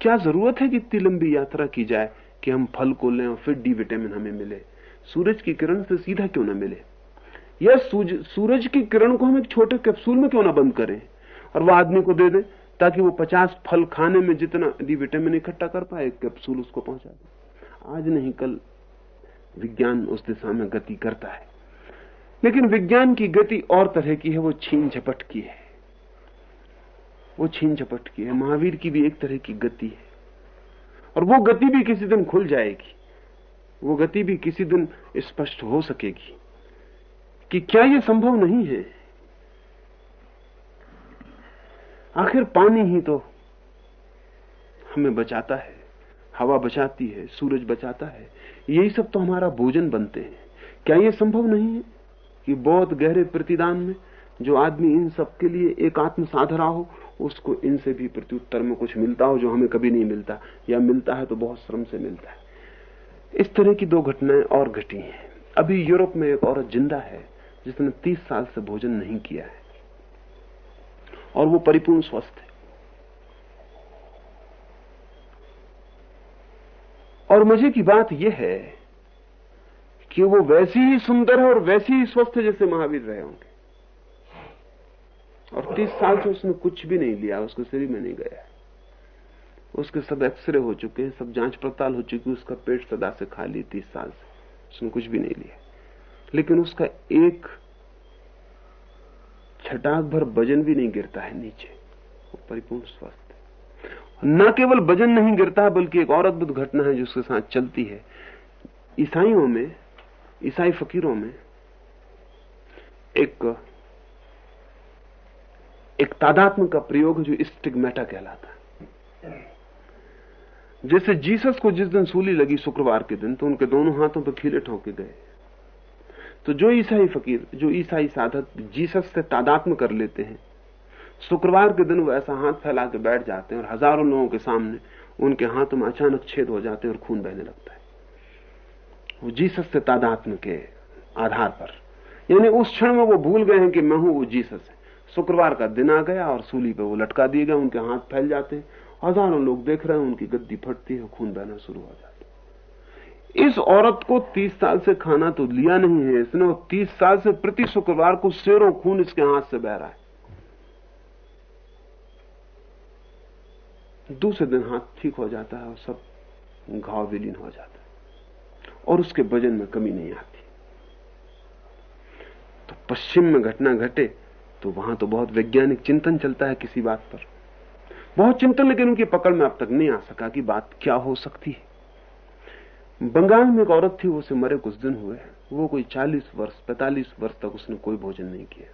क्या ज़रूरत है कि इतनी लंबी यात्रा की जाए कि हम फल को लें और फिर डी विटामिन हमें मिले? सूरज की किरण से सीधा क्यों ना मिले? या सूरज की किरण को हम एक छोटे कैप्सूल में क्यों ना बंद करें? और वह आदमी को दे दें ताकि वो पचास फल खाने में जितना डी विटामिन इकट्ठा कर पाए, कैप्सूल उसको पहुँचा दे। आज नहीं, कल विज्ञान उस दिशा में गति करता है। लेकिन विज्ञान की गति और तरह की है, वो छीन झपट की है। वो छीन झपट की है। महावीर की भी एक तरह की गति है। और वो गति भी किसी दिन खुल जाएगी। वो गति भी किसी दिन स्पष्ट हो सकेगी कि क्या यह संभव नहीं है? आखिर पानी ही तो हमें बचाता है, हवा बचाती है, सूरज बचाता है। यही सब तो हमारा भोजन बनते हैं। क्या यह संभव नहीं है कि बहुत गहरे प्रतिदान में जो आदमी इन सब के लिए एक आत्म साध रहा हो, उसको इनसे भी प्रत्युत्तर में कुछ मिलता हो जो हमें कभी नहीं मिलता? या मिलता है तो बहुत श्रम से मिलता है। इस तरह की दो घटनाएँ और घटी हैं। अभी यूरोप में एक औरत ज़िंदा है, जिसने तीस साल से भोजन नहीं किया है। और वो परिपूर्ण स्वस्थ है। और मज़े की बात यह है कि वो वैसी ही सुंदर है और वैसी ही स्वस्थ है जैसे महावीर रहे होंगे। और तीस साल से उसने कुछ भी नहीं लिया, उसके शरीर में नहीं गया। उसके सब एक्सरे हो चुके हैं, सब जाँच पड़ताल हो चुकी है, उसका पेट सदा से खाली तीस साल से। उसने कुछ भी नहीं लिया। लेकिन उसका एक छटाक भर वज़न भी नहीं गिरता है नीचे। परिपूर्ण स्वस्थ न केवल वज़न नहीं गिरता है, बल्कि एक और अद्भुत घटना है जो उसके साथ चलती है। ईसाइयों में, ईसाई फकीरों में एक एक तादात्म का प्रयोग जो स्टिग्मेटा कहलाता है। जैसे जीसस को जिस दिन सूली लगी शुक्रवार के दिन तो उनके दोनों हाथों पर खीले ठोंके गए। तो जो ईसाई फकीर, जो ईसाई साधक जीसस से तादात्म कर लेते हैं, शुक्रवार के दिन वो ऐसा हाथ फैला के बैठ जाते हैं और हज़ारों लोगों के सामने उनके हाथों में अचानक छेद हो जाते हैं और खून बहने लगता है। वो जीसस से तादात्म के आधार पर, यानी उस क्षण में वो भूल गए हैं कि मैं हूँ वो जीसस है। शुक्रवार का दिन आ गया और सूली पे वो लटका दिए गए, उनके हाथ फैल जाते हैं। हज़ारों लोग देख रहे हैं, उनकी गद्दी फटती है, खून बहना शुरू हो जाता है। इस औरत को तीस साल से खाना तो लिया नहीं है, इसने वो तीस साल से प्रति शुक्रवार को शेरों खून इसके हाथ से बह रहा है। दूसरे दिन हाथ ठीक हो जाता है और सब घाव विलीन हो जाता है। और उसके वज़न में कमी नहीं आती। तो पश्चिम में घटना घटे तो वहाँ तो बहुत वैज्ञानिक चिंतन चलता है किसी बात पर। बहुत चिंतन, लेकिन उनकी पकड़ में अब तक नहीं आ सका कि बात क्या हो सकती है। बंगाल में एक औरत थी उसे मरे कुछ दिन हुए वो कोई 40 वर्ष 45 वर्ष तक उसने कोई भोजन नहीं किया।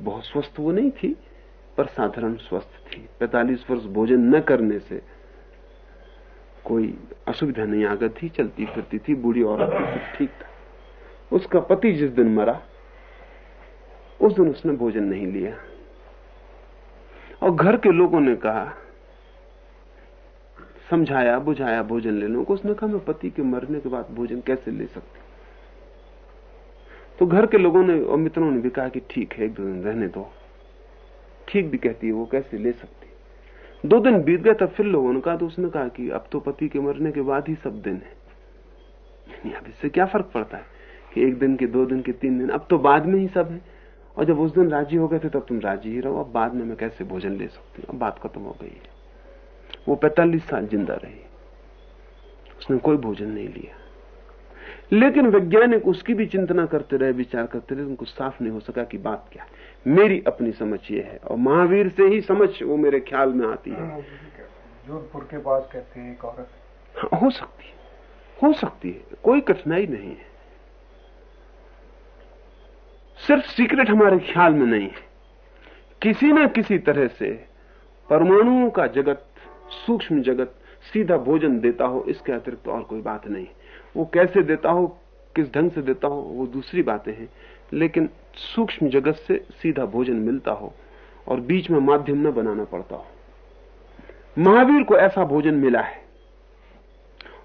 बहुत स्वस्थ वो नहीं थी, पर साधारण स्वस्थ थी। 45 वर्ष भोजन न करने से कोई असुविधा नहीं आ गई थी चलती फिरती थी, बूढ़ी औरत थी ठीक था। उसका पति जिस दिन मरा, उस दिन उसने भोजन नहीं लिया। और घर के लोगों ने कहा समझाया, बुझाया भोजन लेने को। उसने कहा, मैं पति के मरने के बाद भोजन कैसे ले सकती? तो घर के लोगों ने और मित्रों ने भी कहा कि ठीक है, एक दो दिन रहने दो। ठीक भी कहती है, वो कैसे ले सकती? दो दिन बीत गए तब फिर लोगों ने कहा तो उसने कहा कि अब तो पति के मरने के बाद ही सब दिन है। अब इससे क्या फ़र्क पड़ता है कि एक दिन के, दो दिन के, तीन दिन? अब तो बाद में ही सब है। और जब उस दिन राज़ी हो गए थे, तब तुम राज़ी ही रहो। अब बाद में मैं कैसे भोजन ले सकती हूँ? अब बात खत्म हो गई है। वो पैतालीस साल ज़िंदा रही। उसने कोई भोजन नहीं लिया। लेकिन वैज्ञानिक उसकी भी चिंतना करते रहे विचार करते रहे उनको साफ़ नहीं हो सका कि बात क्या। मेरी अपनी समझ ये है और महावीर से ही समझ वो मेरे ख्याल में आती है। जोधपुर के पास कहते हैं एक औरत। हाँ, हो सकती है हो सकती है कोई कठिनाई नहीं है। सिर्फ़ सीक्रेट हमारे ख्याल में नहीं है। किसी न किसी तरह से परमाणुओं का जगत सूक्ष्म जगत सीधा भोजन देता हो, इसके अतिरिक्त और कोई बात नहीं। वो कैसे देता हो, किस ढंग से देता हो, वो दूसरी बातें हैं। लेकिन सूक्ष्म जगत से सीधा भोजन मिलता हो और बीच में माध्यम न बनाना पड़ता हो। महावीर को ऐसा भोजन मिला है।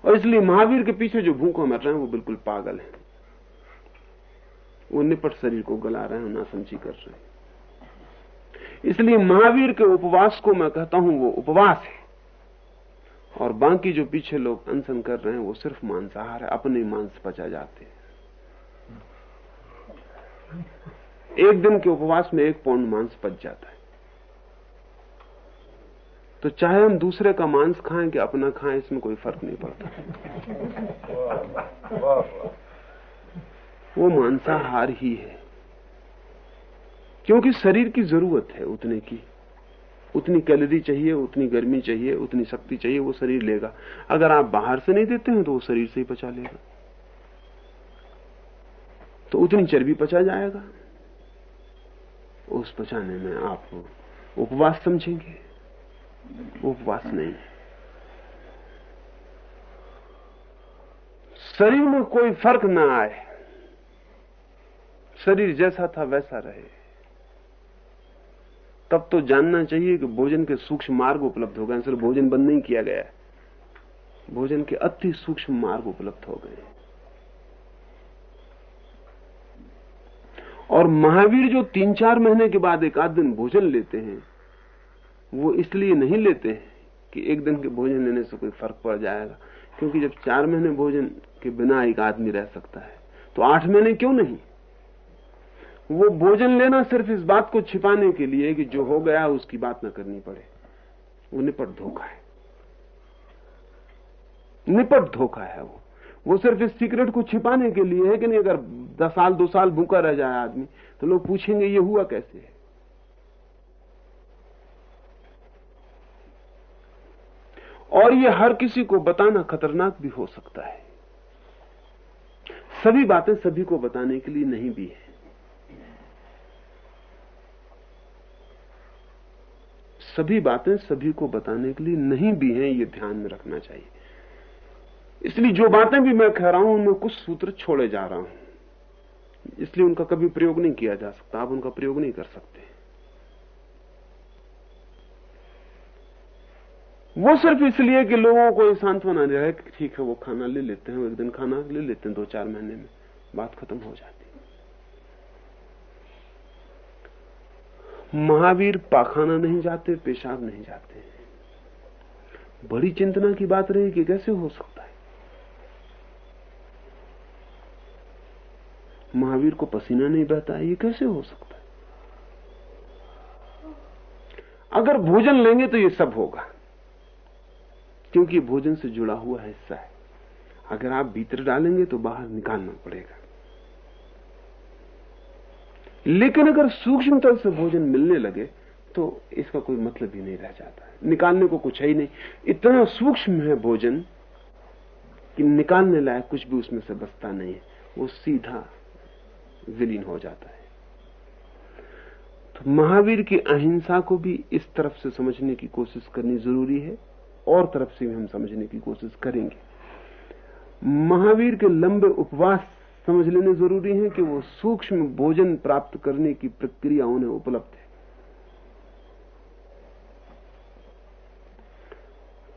और इसलिए महावीर के पीछे जो भूखों मर रहे हैं, वो बिल्कुल पागल है। वो निपट शरीर को गला रहे हैं, नासमझी कर रहे हैं। इसलिए महावीर के उपवास को मैं कहता हूँ, वो उपवास है। और बाकी जो पीछे लोग अनशन कर रहे हैं, वो सिर्फ़ मांसाहार है, अपने मांस पचा जाते हैं। एक दिन के उपवास में एक पौंड मांस पच जाता है। तो चाहे हम दूसरे का मांस खाएँ कि अपना खाएँ, इसमें कोई फ़र्क नहीं पड़ता। वो मांसाहार ही है। क्योंकि शरीर की ज़रूरत है उतने की। उतनी कैलोरी चाहिए, उतनी गर्मी चाहिए, उतनी शक्ति चाहिए, वो शरीर लेगा। अगर आप बाहर से नहीं देते हैं तो वो शरीर से ही पचा लेगा। तो उतनी चर्बी पचा जाएगा। उस पचाने में आप उपवास समझेंगे। उपवास नहीं। शरीर में कोई फ़र्क ना आए। शरीर जैसा था, वैसा रहे। तब तो जानना चाहिए कि भोजन के सूक्ष्म मार्ग उपलब्ध हो गए सिर्फ़ भोजन बंद नहीं किया गया भोजन के अति सूक्ष्म मार्ग उपलब्ध हो गए और महावीर जो तीन चार महीने के बाद एक आध दिन भोजन लेते हैं, वो इसलिए नहीं लेते हैं कि एक दिन के भोजन लेने से कोई फ़र्क पड़ जाएगा, क्योंकि जब चार महीने भोजन के बिना एक आदमी रह सकता है तो आठ महीने क्यों नहीं? वो भोजन लेना सिर्फ़ इस बात को छिपाने के लिए कि जो हो गया उसकी बात न करनी पड़े। वो निपट धोखा है। निपट धोखा है वो। वो सिर्फ़ इस सीक्रेट को छिपाने के लिए है कि नहीं, अगर दस साल, दो साल भूखा रह जाए आदमी तो लोग पूछेंगे, ये हुआ कैसे? है और ये हर किसी को बताना खतरनाक भी हो सकता है। सभी बातें सभी को बताने के लिए नहीं भी है। सभी बातें सभी को बताने के लिए नहीं भी हैं, ये ध्यान में रखना चाहिए। इसलिए जो बातें भी मैं कह रहा हूँ, उनमें कुछ सूत्र छोड़े जा रहा हूँ। इसलिए उनका कभी प्रयोग नहीं किया जा सकता, आप उनका प्रयोग नहीं कर सकते। वो सिर्फ़ इसलिए कि लोगों को सांत्वना दे रहा कि ठीक है, वो खाना ले लेते हैं एक दिन खाना ले लेते हैं दो चार महीने में, बात खत्म हो जाती। महावीर पाखाना नहीं जाते, पेशाब नहीं जाते। बड़ी चिंतना की बात रही कि कैसे हो सकता है? महावीर को पसीना नहीं बहता ये कैसे हो सकता है? अगर भोजन लेंगे तो ये सब होगा। क्योंकि भोजन से जुड़ा हुआ हिस्सा है। अगर आप भीतर डालेंगे तो बाहर निकालना पड़ेगा। लेकिन अगर सूक्ष्म तल से भोजन मिलने लगे तो इसका कोई मतलब ही नहीं रह जाता निकालने को कुछ है ही नहीं। इतना सूक्ष्म है भोजन कि निकालने लायक कुछ भी उसमें से बचता नहीं है। वो सीधा विलीन हो जाता है। तो महावीर की अहिंसा को भी इस तरफ़ से समझने की कोशिश करनी ज़रूरी है, और तरफ़ से भी हम समझने की कोशिश करेंगे। महावीर के लंबे उपवास समझ लेने ज़रूरी है कि वो सूक्ष्म भोजन प्राप्त करने की प्रक्रिया उन्हें उपलब्ध है।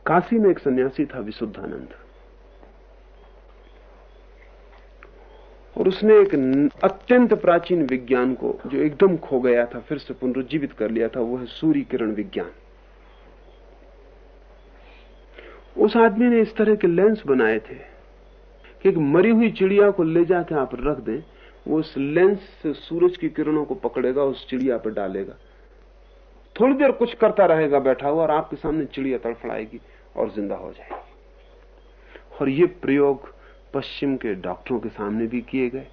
काशी में एक सन्यासी था विशुद्धानंद। और उसने एक अत्यंत प्राचीन विज्ञान को, जो एकदम खो गया था, फिर से पुनरुज्जीवित कर लिया था, वो है सूर्य किरण विज्ञान। उस आदमी ने इस तरह के लेंस बनाए थे कि एक मरी हुई चिड़िया को ले जाकर आप रख दें, वो उस लेंस से सूरज की किरणों को पकड़ेगा, उस चिड़िया पर डालेगा। थोड़ी देर कुछ करता रहेगा बैठा हुआ और आपके सामने चिड़िया तड़फड़ाएगी और ज़िंदा हो जाएगी। और ये प्रयोग पश्चिम के डॉक्टरों के सामने भी किए गए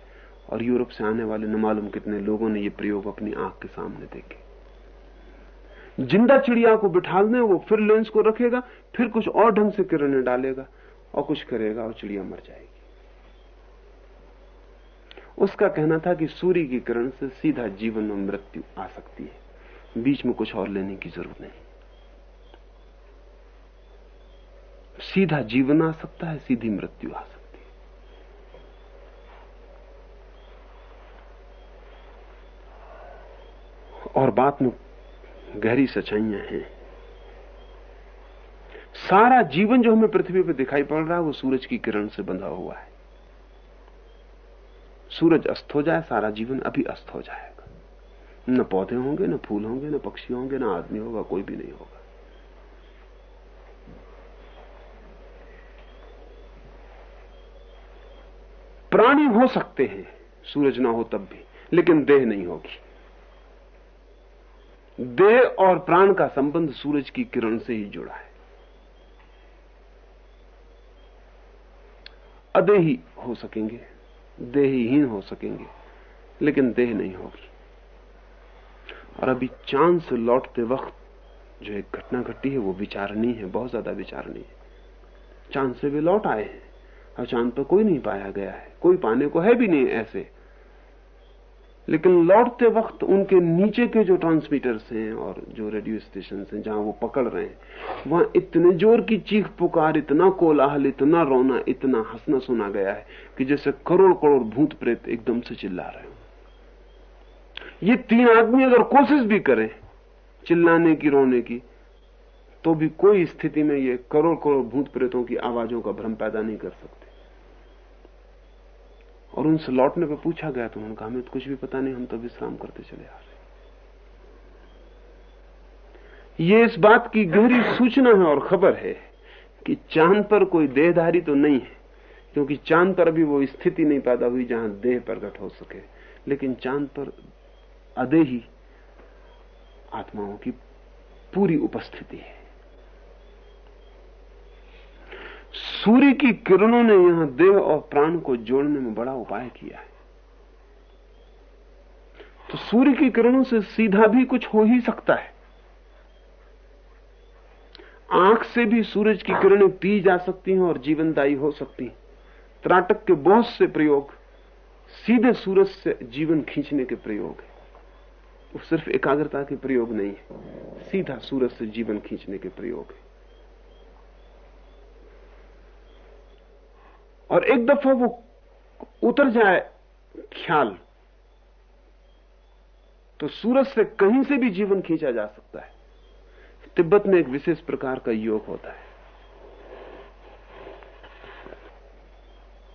और यूरोप से आने वाले न मालूम कितने लोगों ने ये प्रयोग अपनी आँख के सामने देखे। ज़िंदा चिड़िया को बिठा दें वो फिर लेंस को रखेगा, फिर कुछ और ढंग से किरणें डालेगा और कुछ करेगा और चिड़िया मर जाएगी। उसका कहना था कि सूर्य की किरण से सीधा जीवन में मृत्यु आ सकती है। बीच में कुछ और लेने की ज़रूरत नहीं। सीधा जीवन आ सकता है, सीधी मृत्यु आ सकती है। और बात में गहरी सच्चाइयाँ हैं। सारा जीवन जो हमें पृथ्वी पर दिखाई पड़ रहा है, वो सूरज की किरण से बंधा हुआ है। सूरज अस्त हो जाए, सारा जीवन अभी अस्त हो जाएगा। न पौधे होंगे, न फूल होंगे, न पक्षी होंगे, न आदमी होगा, कोई भी नहीं होगा। प्राणी हो सकते हैं, सूरज ना हो तब भी, लेकिन देह नहीं होगी। देह और प्राण का संबंध सूरज की किरण से ही जुड़ा है। अदेही हो सकेंगे। देहीहीन हो सकेंगे, लेकिन देह नहीं होगी। और अभी चाँद से लौटते वक्त जो एक घटना घटी है, वो विचारणी है, बहुत ज़्यादा विचारणी है। चाँद से वे लौट आए हैं, और चाँद पर कोई नहीं पाया गया है, कोई पाने को है भी नहीं ऐसे। लेकिन लौटते वक्त उनके नीचे के जो ट्रांसमीटर्स हैं और जो रेडियो स्टेशन हैं, जहाँ वो पकड़ रहे हैं, वहाँ इतने ज़ोर की चीख पुकार, इतना कोलाहल, इतना रोना, इतना हंसना सुना गया है कि जैसे करोड़ करोड़ भूत प्रेत एकदम से चिल्ला रहे हो। ये तीन आदमी अगर कोशिश भी करें चिल्लाने की, रोने की तो भी कोई स्थिति में ये करोड़ करोड़ भूत प्रेतों की आवाजों का भ्रम पैदा नहीं कर सकते। और उनसे लौटने पर पूछा गया तो उन्होंने कहा हमें तो कुछ भी पता नहीं, हम तो विश्राम करते चले आ रहे ये इस बात की गहरी सूचना है और खबर है कि चाँद पर कोई देहधारी तो नहीं है, क्योंकि चाँद पर अभी वो स्थिति नहीं पैदा हुई जहाँ देह प्रकट हो सके, लेकिन चाँद पर अदेही आत्माओं की पूरी उपस्थिति है। सूर्य की किरणों ने यहाँ देह और प्राण को जोड़ने में बड़ा उपाय किया है। तो सूर्य की किरणों से सीधा भी कुछ हो ही सकता है। आँख से भी सूरज की किरणें पी जा सकती हैं और जीवनदायी हो सकती हैं। त्राटक के बहुत से प्रयोग, सीधे सूरज से जीवन खींचने के प्रयोग है। वो सिर्फ़ एकाग्रता के प्रयोग नहीं है, सीधा सूरज से जीवन खींचने के प्रयोग है। और एक दफ़ा वो उतर जाए ख्याल तो सूरज से कहीं से भी जीवन खींचा जा सकता है। तिब्बत में एक विशेष प्रकार का योग होता है,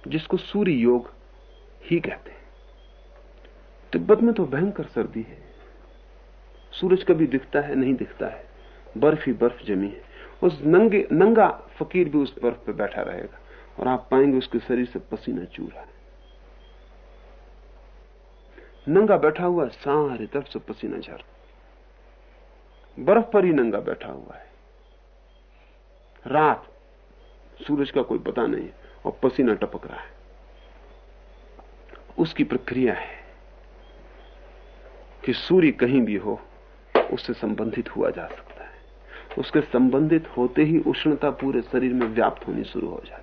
जिसको सूर्य योग ही कहते हैं। तिब्बत में तो भयंकर सर्दी है। सूरज कभी दिखता है, नहीं दिखता है। बर्फ़ ही बर्फ़ जमी है। उस नंगे, नंगा फकीर भी उस बर्फ़ पे बैठा रहेगा। और आप पाएँगे उसके शरीर से पसीना चू रहा है। नंगा बैठा हुआ सारे तरफ़ से पसीना झर बर्फ़ पर ही नंगा बैठा हुआ है। रात, सूरज का कोई पता नहीं और पसीना टपक रहा है। उसकी प्रक्रिया है कि सूर्य कहीं भी हो, उससे संबंधित हुआ जा सकता है। उसके संबंधित होते ही उष्णता पूरे शरीर में व्याप्त होनी शुरू हो जाती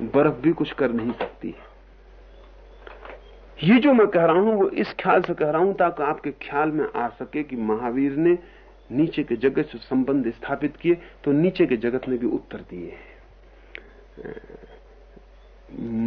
बर्फ़ भी कुछ कर नहीं सकती है। ये जो मैं कह रहा हूँ, वो इस ख्याल से कह रहा हूँ ताकि आपके ख्याल में आ सके कि महावीर ने नीचे के जगत से संबंध स्थापित किए तो नीचे के जगत ने भी उत्तर दिए हैं।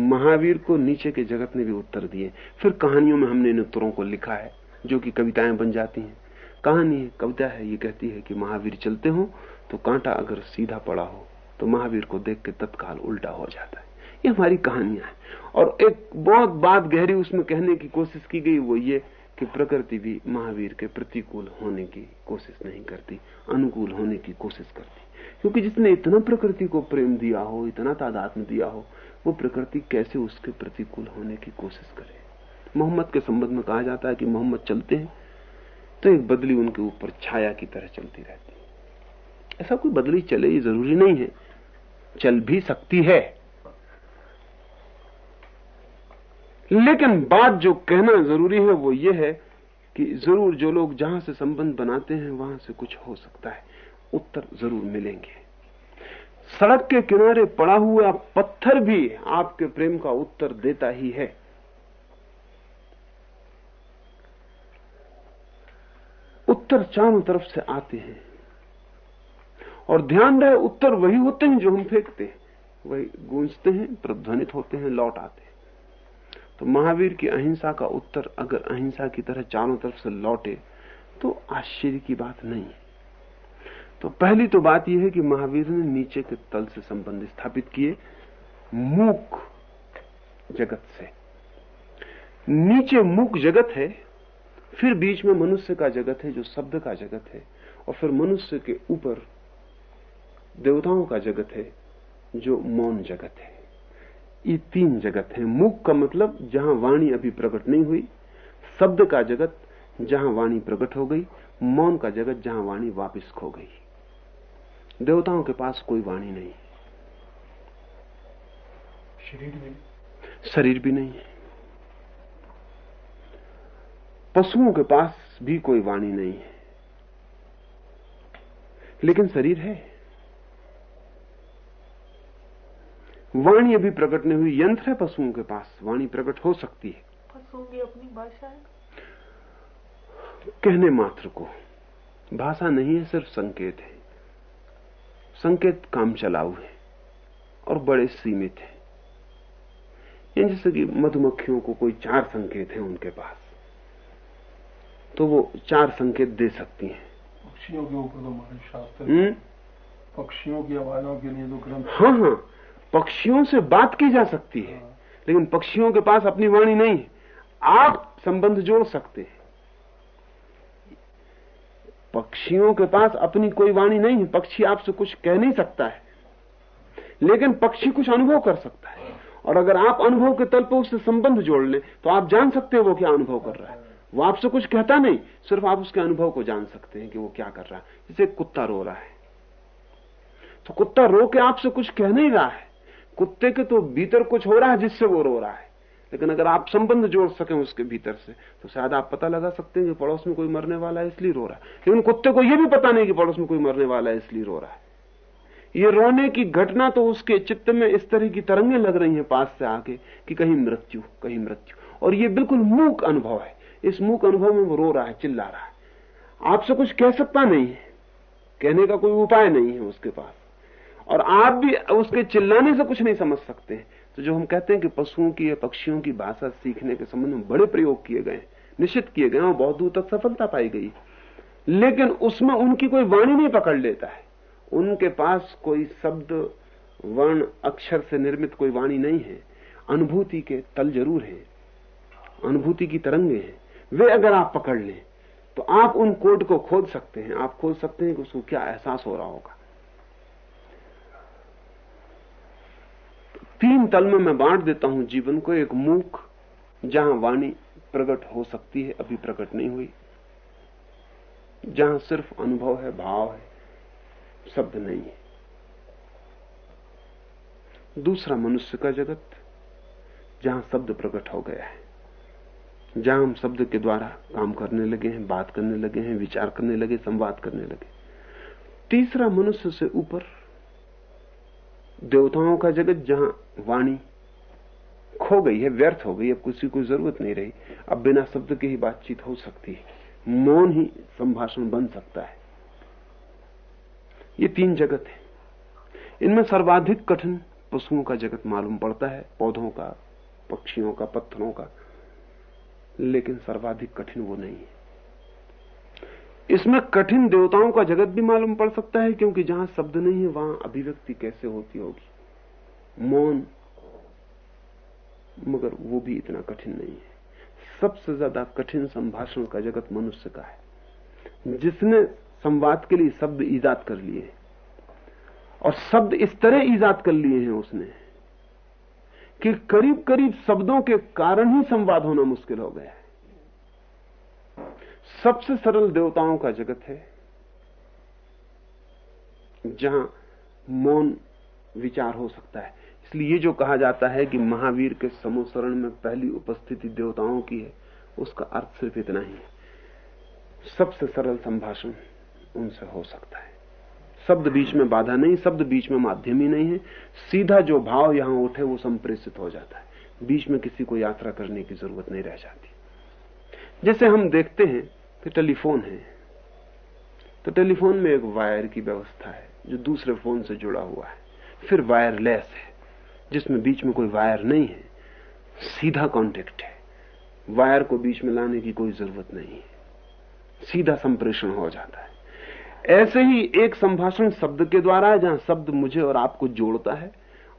महावीर को नीचे के जगत ने भी उत्तर दिए। फिर कहानियों में हमने इन उत्तरों को लिखा है, जो कि कविताएँ बन जाती हैं। कहानी है कविता है, ये कहती है कि महावीर चलते हो तो कांटा अगर सीधा पड़ा हो तो महावीर को देख के तत्काल उल्टा हो जाता है। ये हमारी कहानियाँ हैं। और एक बहुत बात गहरी उसमें कहने की कोशिश की गई, वो ये कि प्रकृति भी महावीर के प्रतिकूल होने की कोशिश नहीं करती, अनुकूल होने की कोशिश करती। क्योंकि जिसने इतना प्रकृति को प्रेम दिया हो, इतना तादाद में दिया हो, वो प्रकृति कैसे उसके प्रतिकूल होने की कोशिश करे? मोहम्मद के संबंध में कहा जाता है कि मोहम्मद चलते हैं तो एक बदली उनके ऊपर छाया की तरह चलती रहती है। ऐसा कोई बदली चले ये ज़रूरी नहीं है। चल भी सकती है। लेकिन बात जो कहना ज़रूरी है वो ये है कि ज़रूर जो लोग जहाँ से संबंध बनाते हैं, वहाँ से कुछ हो सकता है। उत्तर ज़रूर मिलेंगे। सड़क के किनारे पड़ा हुआ पत्थर भी आपके प्रेम का उत्तर देता ही है। उत्तर चारों तरफ़ से आते हैं। और ध्यान रहे, उत्तर वही होते हैं जो हम फेंकते हैं। वही गूंजते हैं, प्रध्वनित होते हैं, लौट आते हैं। तो महावीर की अहिंसा का उत्तर, अगर अहिंसा की तरह चारों तरफ़ से लौटे तो आश्चर्य की बात नहीं तो पहली तो बात यह है कि महावीर ने नीचे के तल से संबंध स्थापित किए, मूक जगत से। नीचे मूक जगत है, फिर बीच में मनुष्य का जगत है, जो शब्द का जगत है, और फिर मनुष्य के ऊपर देवताओं का जगत है जो मौन जगत है। ये तीन जगत है। मुख का मतलब जहाँ वाणी अभी प्रकट नहीं हुई शब्द का जगत जहाँ वाणी प्रकट हो गई मौन का जगत जहाँ वाणी वापस खो गई। देवताओं के पास कोई वाणी नहीं। शरीर भी शरीर भी नहीं है। पशुओं के पास भी कोई वाणी नहीं है। लेकिन शरीर है। वाणी अभी प्रकट नहीं हुई यंत्र है पशुओं के पास वाणी प्रकट हो सकती है। पशुओं की अपनी भाषा है? कहने मात्र को भाषा नहीं है सिर्फ़ संकेत है। संकेत काम चलाऊ है और बड़े सीमित है। जैसे कि मधुमक्खियों को कोई चार संकेत है उनके पास तो वो चार संकेत दे सकती हैं। पक्षियों के ऊपर तो हमारे शास्त्र हम्म? पक्षियों की आवाजों के लिए जो ग्रंथ हाँ हाँ। पक्षियों से बात की जा सकती है, लेकिन पक्षियों के पास अपनी वाणी नहीं है। आप संबंध जोड़ सकते हैं। पक्षियों के पास अपनी कोई वाणी नहीं है, पक्षी आपसे कुछ कह नहीं सकता है, लेकिन पक्षी कुछ अनुभव कर सकता है। और अगर आप अनुभव के तल पर उससे संबंध जोड़ लें तो आप जान सकते हो वो क्या अनुभव कर रहा है। वो आपसे कुछ कहता नहीं, सिर्फ़ आप उसके अनुभव को जान सकते हैं कि वो क्या कर रहा है। जैसे कुत्ता रो रहा है तो कुत्ता रो के आपसे कुछ कह नहीं रहा है। कुत्ते के तो भीतर कुछ हो रहा है जिससे वो रो रहा है। लेकिन अगर आप संबंध जोड़ सकें उसके भीतर से तो शायद आप पता लगा सकते हैं कि पड़ोस में कोई मरने वाला है, इसलिए रो रहा है। लेकिन कुत्ते को यह भी पता नहीं कि पड़ोस में कोई मरने वाला है, इसलिए रो रहा है। ये रोने की घटना तो उसके चित्त में इस तरह की तरंगें लग रही हैं पास से आके कि कहीं मृत्यु कहीं मृत्यु। और ये बिल्कुल मूक अनुभव है। इस मूक अनुभव में वो रो रहा है, चिल्ला रहा है। आपसे कुछ कह सकता नहीं है। कहने का कोई उपाय नहीं है उसके पास। और आप भी उसके चिल्लाने से कुछ नहीं समझ सकते। तो जो हम कहते हैं कि पशुओं की या पक्षियों की भाषा सीखने के संबंध में बड़े प्रयोग किए गए निश्चित किए गए और बहुत दूर तक सफलता पाई गई लेकिन उसमें उनकी कोई वाणी नहीं पकड़ लेता है। उनके पास कोई शब्द, वर्ण, अक्षर से निर्मित कोई वाणी नहीं है। अनुभूति के तल ज़रूर है। अनुभूति की तरंगे हैं। वे अगर आप पकड़ लें तो आप उन कोड को खोद सकते हैं। आप खोद सकते हैं कि उसको क्या एहसास हो रहा होगा। तीन तल में मैं बांट देता हूँ जीवन को। एक मूक, जहाँ वाणी प्रकट हो सकती है, अभी प्रकट नहीं हुई। जहाँ सिर्फ़ अनुभव है, भाव है, शब्द नहीं है। दूसरा मनुष्य का जगत, जहाँ शब्द प्रकट हो गया है। जहाँ हम शब्द के द्वारा काम करने लगे हैं, बात करने लगे हैं, विचार करने लगे, संवाद करने लगे। तीसरा मनुष्य से ऊपर देवताओं का जगत जहाँ वाणी खो गई है, व्यर्थ हो गई अब किसी को ज़रूरत नहीं रही, अब बिना शब्द के ही बातचीत हो सकती है। मौन ही संभाषण बन सकता है। ये तीन जगत है। इनमें सर्वाधिक कठिन पशुओं का जगत मालूम पड़ता है, पौधों का, पक्षियों का, पत्थरों का, लेकिन सर्वाधिक कठिन वो नहीं है। इसमें कठिन देवताओं का जगत भी मालूम पड़ सकता है, क्योंकि जहाँ शब्द नहीं है, वहाँ अभिव्यक्ति कैसे होती होगी? मौन, मगर वो भी इतना कठिन नहीं है। सबसे ज़्यादा कठिन संभाषण का जगत मनुष्य का है। जिसने संवाद के लिए शब्द ईजाद कर लिए और शब्द इस तरह ईजाद कर लिए हैं उसने, कि करीब करीब शब्दों के कारण ही संवाद होना मुश्किल हो गया है। सबसे सरल देवताओं का जगत है, जहाँ मौन विचार हो सकता है। इसलिए ये जो कहा जाता है कि महावीर के समोसरण में पहली उपस्थिति देवताओं की है, उसका अर्थ सिर्फ़ इतना ही है। सबसे सरल संभाषण उनसे हो सकता है। शब्द बीच में बाधा नहीं, शब्द बीच में माध्यम ही नहीं है। सीधा जो भाव यहाँ उठे, वो संप्रेषित हो जाता है। बीच में किसी को यात्रा करने की ज़रूरत नहीं रह जाती। जैसे हम देखते हैं कि टेलीफोन है। तो टेलीफोन में एक वायर की व्यवस्था है, जो दूसरे फ़ोन से जुड़ा हुआ है। फिर वायरलेस है, जिसमें बीच में कोई वायर नहीं है। सीधा कांटेक्ट है। वायर को बीच में लाने की कोई ज़रूरत नहीं है। सीधा संप्रेषण हो जाता है। ऐसे ही एक संभाषण शब्द के द्वारा है जहाँ शब्द मुझे और आपको जोड़ता है,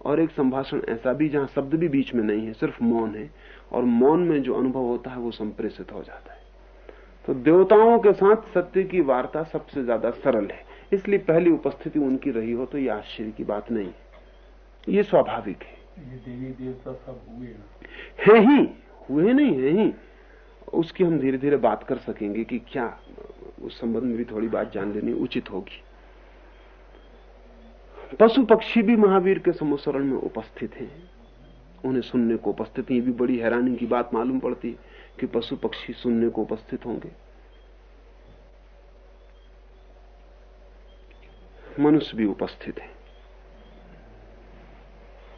और एक संभाषण ऐसा भी, जहाँ शब्द भी बीच में नहीं है, सिर्फ़ मौन है, और मौन में जो अनुभव होता है, वो संप्रेषित हो जाता है। तो देवताओं के साथ सत्य की वार्ता सबसे ज़्यादा सरल है। इसलिए पहली उपस्थिति उनकी रही हो तो ये आश्चर्य की बात नहीं है। ये स्वाभाविक है। ये देवी देवता सब हुए है। ही हुए नहीं है ही। उसकी हम धीरे धीरे बात कर सकेंगे कि क्या उस संबंध में भी थोड़ी बात जान लेनी उचित होगी। पशु पक्षी भी महावीर के समुसरण में उपस्थित हैं। उन्हें सुनने को उपस्थित ये भी बड़ी हैरानी की बात मालूम पड़ती कि पशु पक्षी सुनने को उपस्थित होंगे। मनुष्य भी उपस्थित है।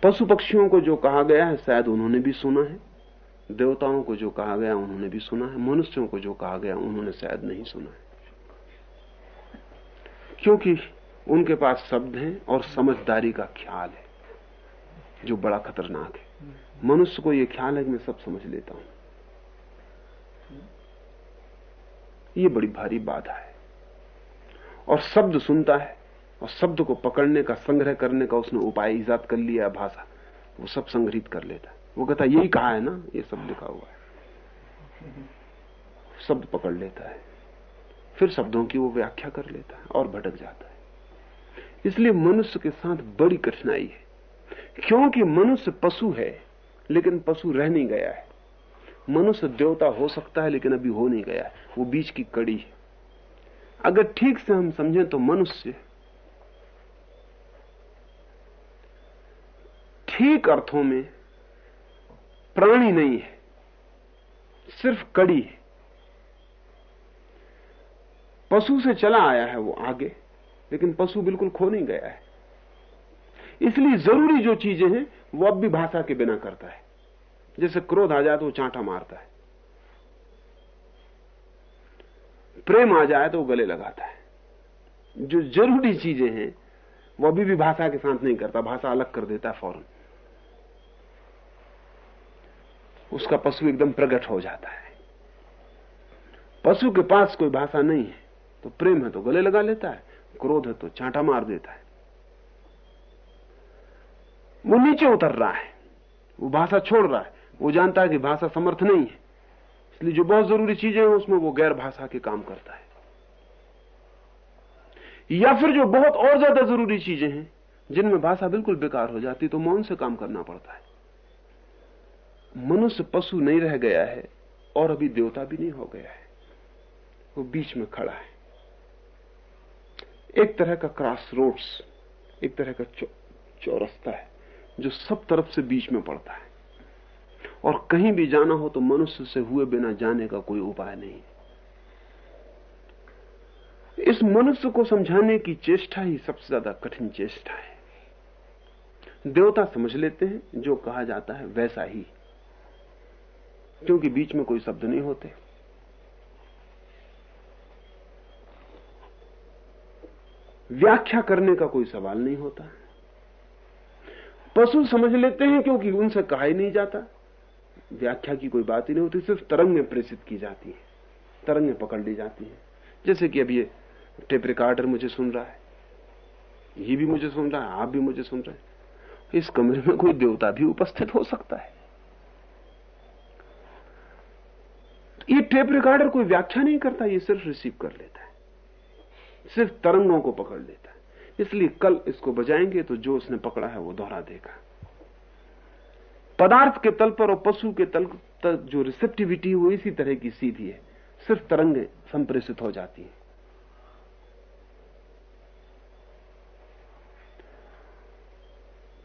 पशु पक्षियों को जो कहा गया है, शायद उन्होंने भी सुना है। देवताओं को जो कहा गया, उन्होंने भी सुना है। मनुष्यों को जो कहा गया, उन्होंने शायद नहीं सुना है। क्योंकि उनके पास शब्द हैं और समझदारी का ख्याल है, जो बड़ा खतरनाक है। मनुष्य को यह ख्याल है कि मैं सब समझ लेता हूँ। ये बड़ी भारी बाधा है। और शब्द सुनता है, और शब्द को पकड़ने का, संग्रह करने का उसने उपाय ईजाद कर लिया भाषा। वो सब संग्रहित कर लेता है। वो कहता यही कहा है ना, ये सब लिखा हुआ है। शब्द पकड़ लेता है। फिर शब्दों की वो व्याख्या कर लेता है और भटक जाता है। इसलिए मनुष्य के साथ बड़ी कठिनाई है। क्योंकि मनुष्य पशु है, लेकिन पशु रह नहीं गया है। मनुष्य देवता हो सकता है, लेकिन अभी हो नहीं गया वो बीच की कड़ी है। अगर ठीक से हम समझें तो मनुष्य ठीक अर्थों में प्राणी नहीं है, सिर्फ़ कड़ी है। पशु से चला आया है वो आगे, लेकिन पशु बिल्कुल खो नहीं गया है। इसलिए ज़रूरी जो चीज़ें हैं, वो अब भी भाषा के बिना करता है। जैसे क्रोध आ जाए तो वो चांटा मारता है। प्रेम आ जाए तो वो गले लगाता है। जो ज़रूरी चीज़ें हैं, वो अभी भी भाषा के साथ नहीं करता, भाषा अलग कर देता है फ़ौरन। उसका पशु एकदम प्रकट हो जाता है। पशु के पास कोई भाषा नहीं है तो प्रेम है तो गले लगा लेता है, क्रोध है तो चांटा मार देता है। वो नीचे उतर रहा है, वो भाषा छोड़ रहा है। वो जानता है कि भाषा समर्थ नहीं है। इसलिए जो बहुत ज़रूरी चीज़ें हैं, उसमें वो गैर भाषा के काम करता है। या फिर जो बहुत और ज़्यादा ज़रूरी चीज़ें हैं, जिनमें भाषा बिल्कुल बेकार हो जाती तो मौन से काम करना पड़ता है। मनुष्य पशु नहीं रह गया है, और अभी देवता भी नहीं हो गया है। वो बीच में खड़ा है। एक तरह का क्रॉस रोड्स एक तरह का चौरस्ता है, जो सब तरफ़ से बीच में पड़ता है। और कहीं भी जाना हो तो मनुष्य से हुए बिना जाने का कोई उपाय नहीं। इस मनुष्य को समझाने की चेष्टा ही सबसे ज़्यादा कठिन चेष्टा है। देवता समझ लेते हैं, जो कहा जाता है वैसा ही। क्योंकि बीच में कोई शब्द नहीं होते। व्याख्या करने का कोई सवाल नहीं होता। पशु समझ लेते हैं क्योंकि उनसे कहा ही नहीं जाता। व्याख्या की कोई बात ही नहीं होती, सिर्फ़ तरंग में प्रेषित की जाती है, तरंगें पकड़ ली जाती है। जैसे कि अब ये टेप रिकॉर्डर मुझे सुन रहा है, ये भी मुझे सुन रहा है, आप भी मुझे सुन रहे हैं। इस कमरे में कोई देवता भी उपस्थित हो सकता है। ये टेप रिकॉर्डर कोई व्याख्या नहीं करता, ये सिर्फ़ रिसीव कर लेता है। सिर्फ़ तरंगों को पकड़ लेता है। इसलिए कल इसको बजाएँगे तो जो उसने पकड़ा है वो दोहरा देगा। पदार्थ के तल पर और पशु के तल तक जो रिसेप्टिविटी वो इसी तरह की सीधी है। सिर्फ़ तरंगे संप्रेषित हो जाती है।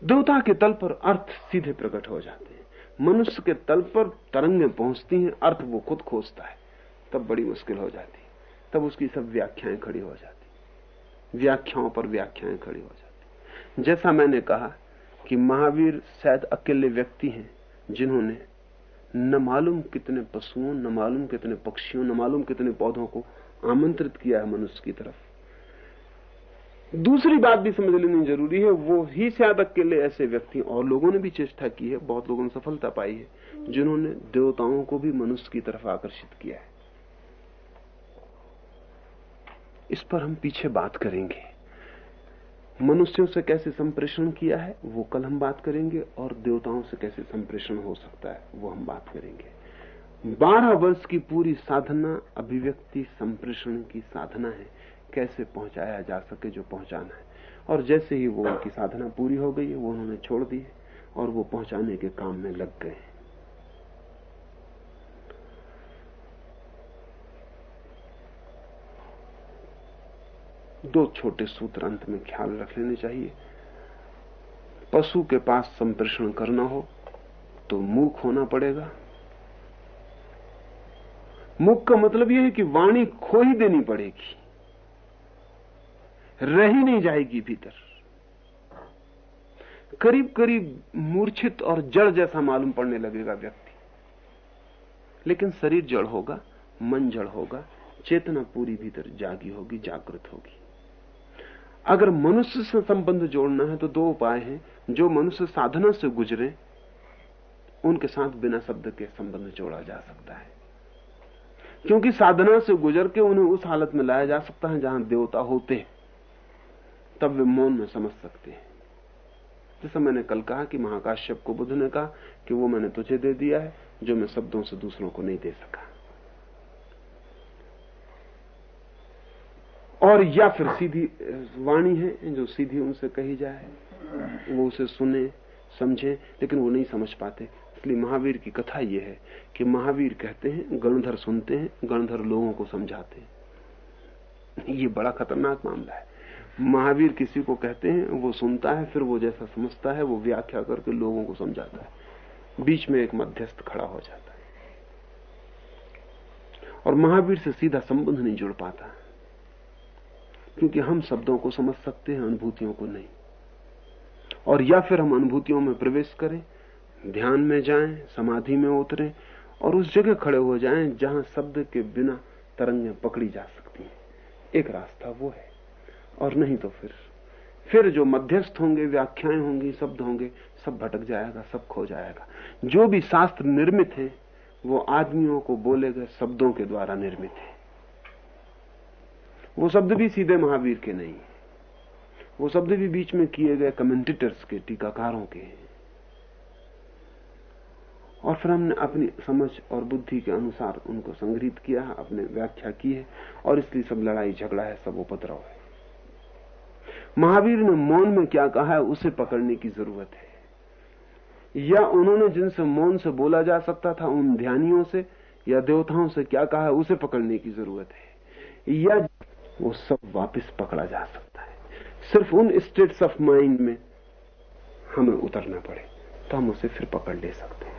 देवता के तल पर अर्थ सीधे प्रकट हो जाते हैं। मनुष्य के तल पर तरंगें पहुँचती हैं, अर्थ वो खुद खोजता है। तब बड़ी मुश्किल हो जाती है। तब उसकी सब व्याख्याएँ खड़ी हो जाती व्याख्याओं पर व्याख्याएँ खड़ी हो जाती जैसा मैंने कहा कि महावीर शायद अकेले व्यक्ति हैं जिन्होंने न मालूम कितने पशुओं, न मालूम कितने पक्षियों, न मालूम कितने पौधों को आमंत्रित किया है मनुष्य की तरफ़। दूसरी बात भी समझ लेनी ज़रूरी है, वो ही शायद अकेले ऐसे व्यक्ति और लोगों ने भी चेष्टा की है, बहुत लोगों ने सफलता पाई है, जिन्होंने देवताओं को भी मनुष्य की तरफ़ आकर्षित किया है। इस पर हम पीछे बात करेंगे। मनुष्यों से कैसे संप्रेषण किया है, वो कल हम बात करेंगे, और देवताओं से कैसे संप्रेषण हो सकता है, वो हम बात करेंगे। बारह वर्ष की पूरी साधना, अभिव्यक्ति, संप्रेषण की साधना है, कैसे पहुँचाया जा सके जो पहुंचाना है। और जैसे ही वो उनकी साधना पूरी हो गई है, वो उन्होंने छोड़ दी है, और वो पहुँचाने के काम में लग गए दो छोटे सूत्र अंत में ख्याल रख लेने चाहिए। पशु के पास संप्रेषण करना हो तो मूक होना पड़ेगा। मुख का मतलब यह है कि वाणी खो ही देनी पड़ेगी। रह नहीं जाएगी भीतर। करीब करीब मूर्छित और जड़ जैसा मालूम पड़ने लगेगा व्यक्ति। लेकिन शरीर जड़ होगा, मन जड़ होगा, चेतना पूरी भीतर जागी होगी, जागृत होगी। अगर मनुष्य से संबंध जोड़ना है तो दो उपाय हैं। जो मनुष्य साधना से गुजरे, उनके साथ बिना शब्द के संबंध जोड़ा जा सकता है। क्योंकि साधना से गुजर के उन्हें उस हालत में लाया जा सकता है जहाँ देवता होते हैं। तब वे मौन में समझ सकते हैं। जैसा मैंने कल कहा कि महाकाश्यप को बुद्ध ने कहा कि वो मैंने तुझे दे दिया है, जो मैं शब्दों से दूसरों को नहीं दे सका। और या फिर सीधी वाणी है, जो सीधी उनसे कही जाए, वो उसे सुने, समझे, लेकिन वो नहीं समझ पाते। इसलिए महावीर की कथा यह है कि महावीर कहते हैं, गणधर सुनते हैं, गणधर लोगों को समझाते हैं। ये बड़ा खतरनाक मामला है। महावीर किसी को कहते हैं, वो सुनता है, फिर वो जैसा समझता है, वो व्याख्या करके लोगों को समझाता है। बीच में एक मध्यस्थ खड़ा हो जाता है। और महावीर से सीधा संबंध नहीं जुड़ पाता। क्योंकि हम शब्दों को समझ सकते हैं, अनुभूतियों को नहीं। और या फिर हम अनुभूतियों में प्रवेश करें, ध्यान में जाएँ, समाधि में उतरें और उस जगह खड़े हो जाएँ जहाँ शब्द के बिना तरंगें पकड़ी जा सकती हैं। एक रास्ता वो है। और नहीं तो फिर फिर जो मध्यस्थ होंगे, व्याख्याएँ होंगी, शब्द होंगे, सब भटक जाएगा, सब खो जाएगा। जो भी शास्त्र निर्मित है, वो आदमियों को बोले गए शब्दों के द्वारा निर्मित है। वो शब्द भी सीधे महावीर के नहीं है। वो शब्द भी बीच में किए गए कमेंटेटर्स के, टीकाकारों के हैं। और फिर हमने अपनी समझ और बुद्धि के अनुसार उनको संग्रहित किया है अपने व्याख्या की है, और इसलिए सब लड़ाई झगड़ा है, सब उपद्रव है। महावीर ने मौन में क्या कहा है, उसे पकड़ने की ज़रूरत है। या उन्होंने जिनसे मौन से बोला जा सकता था, उन ध्यानियों से या देवताओं से क्या कहा है, उसे पकड़ने की ज़रूरत है। या वो सब वापस पकड़ा जा सकता है। सिर्फ़ उन स्टेट्स ऑफ़ माइंड में हमें उतरना पड़े तो हम उसे फिर पकड़ ले सकते हैं।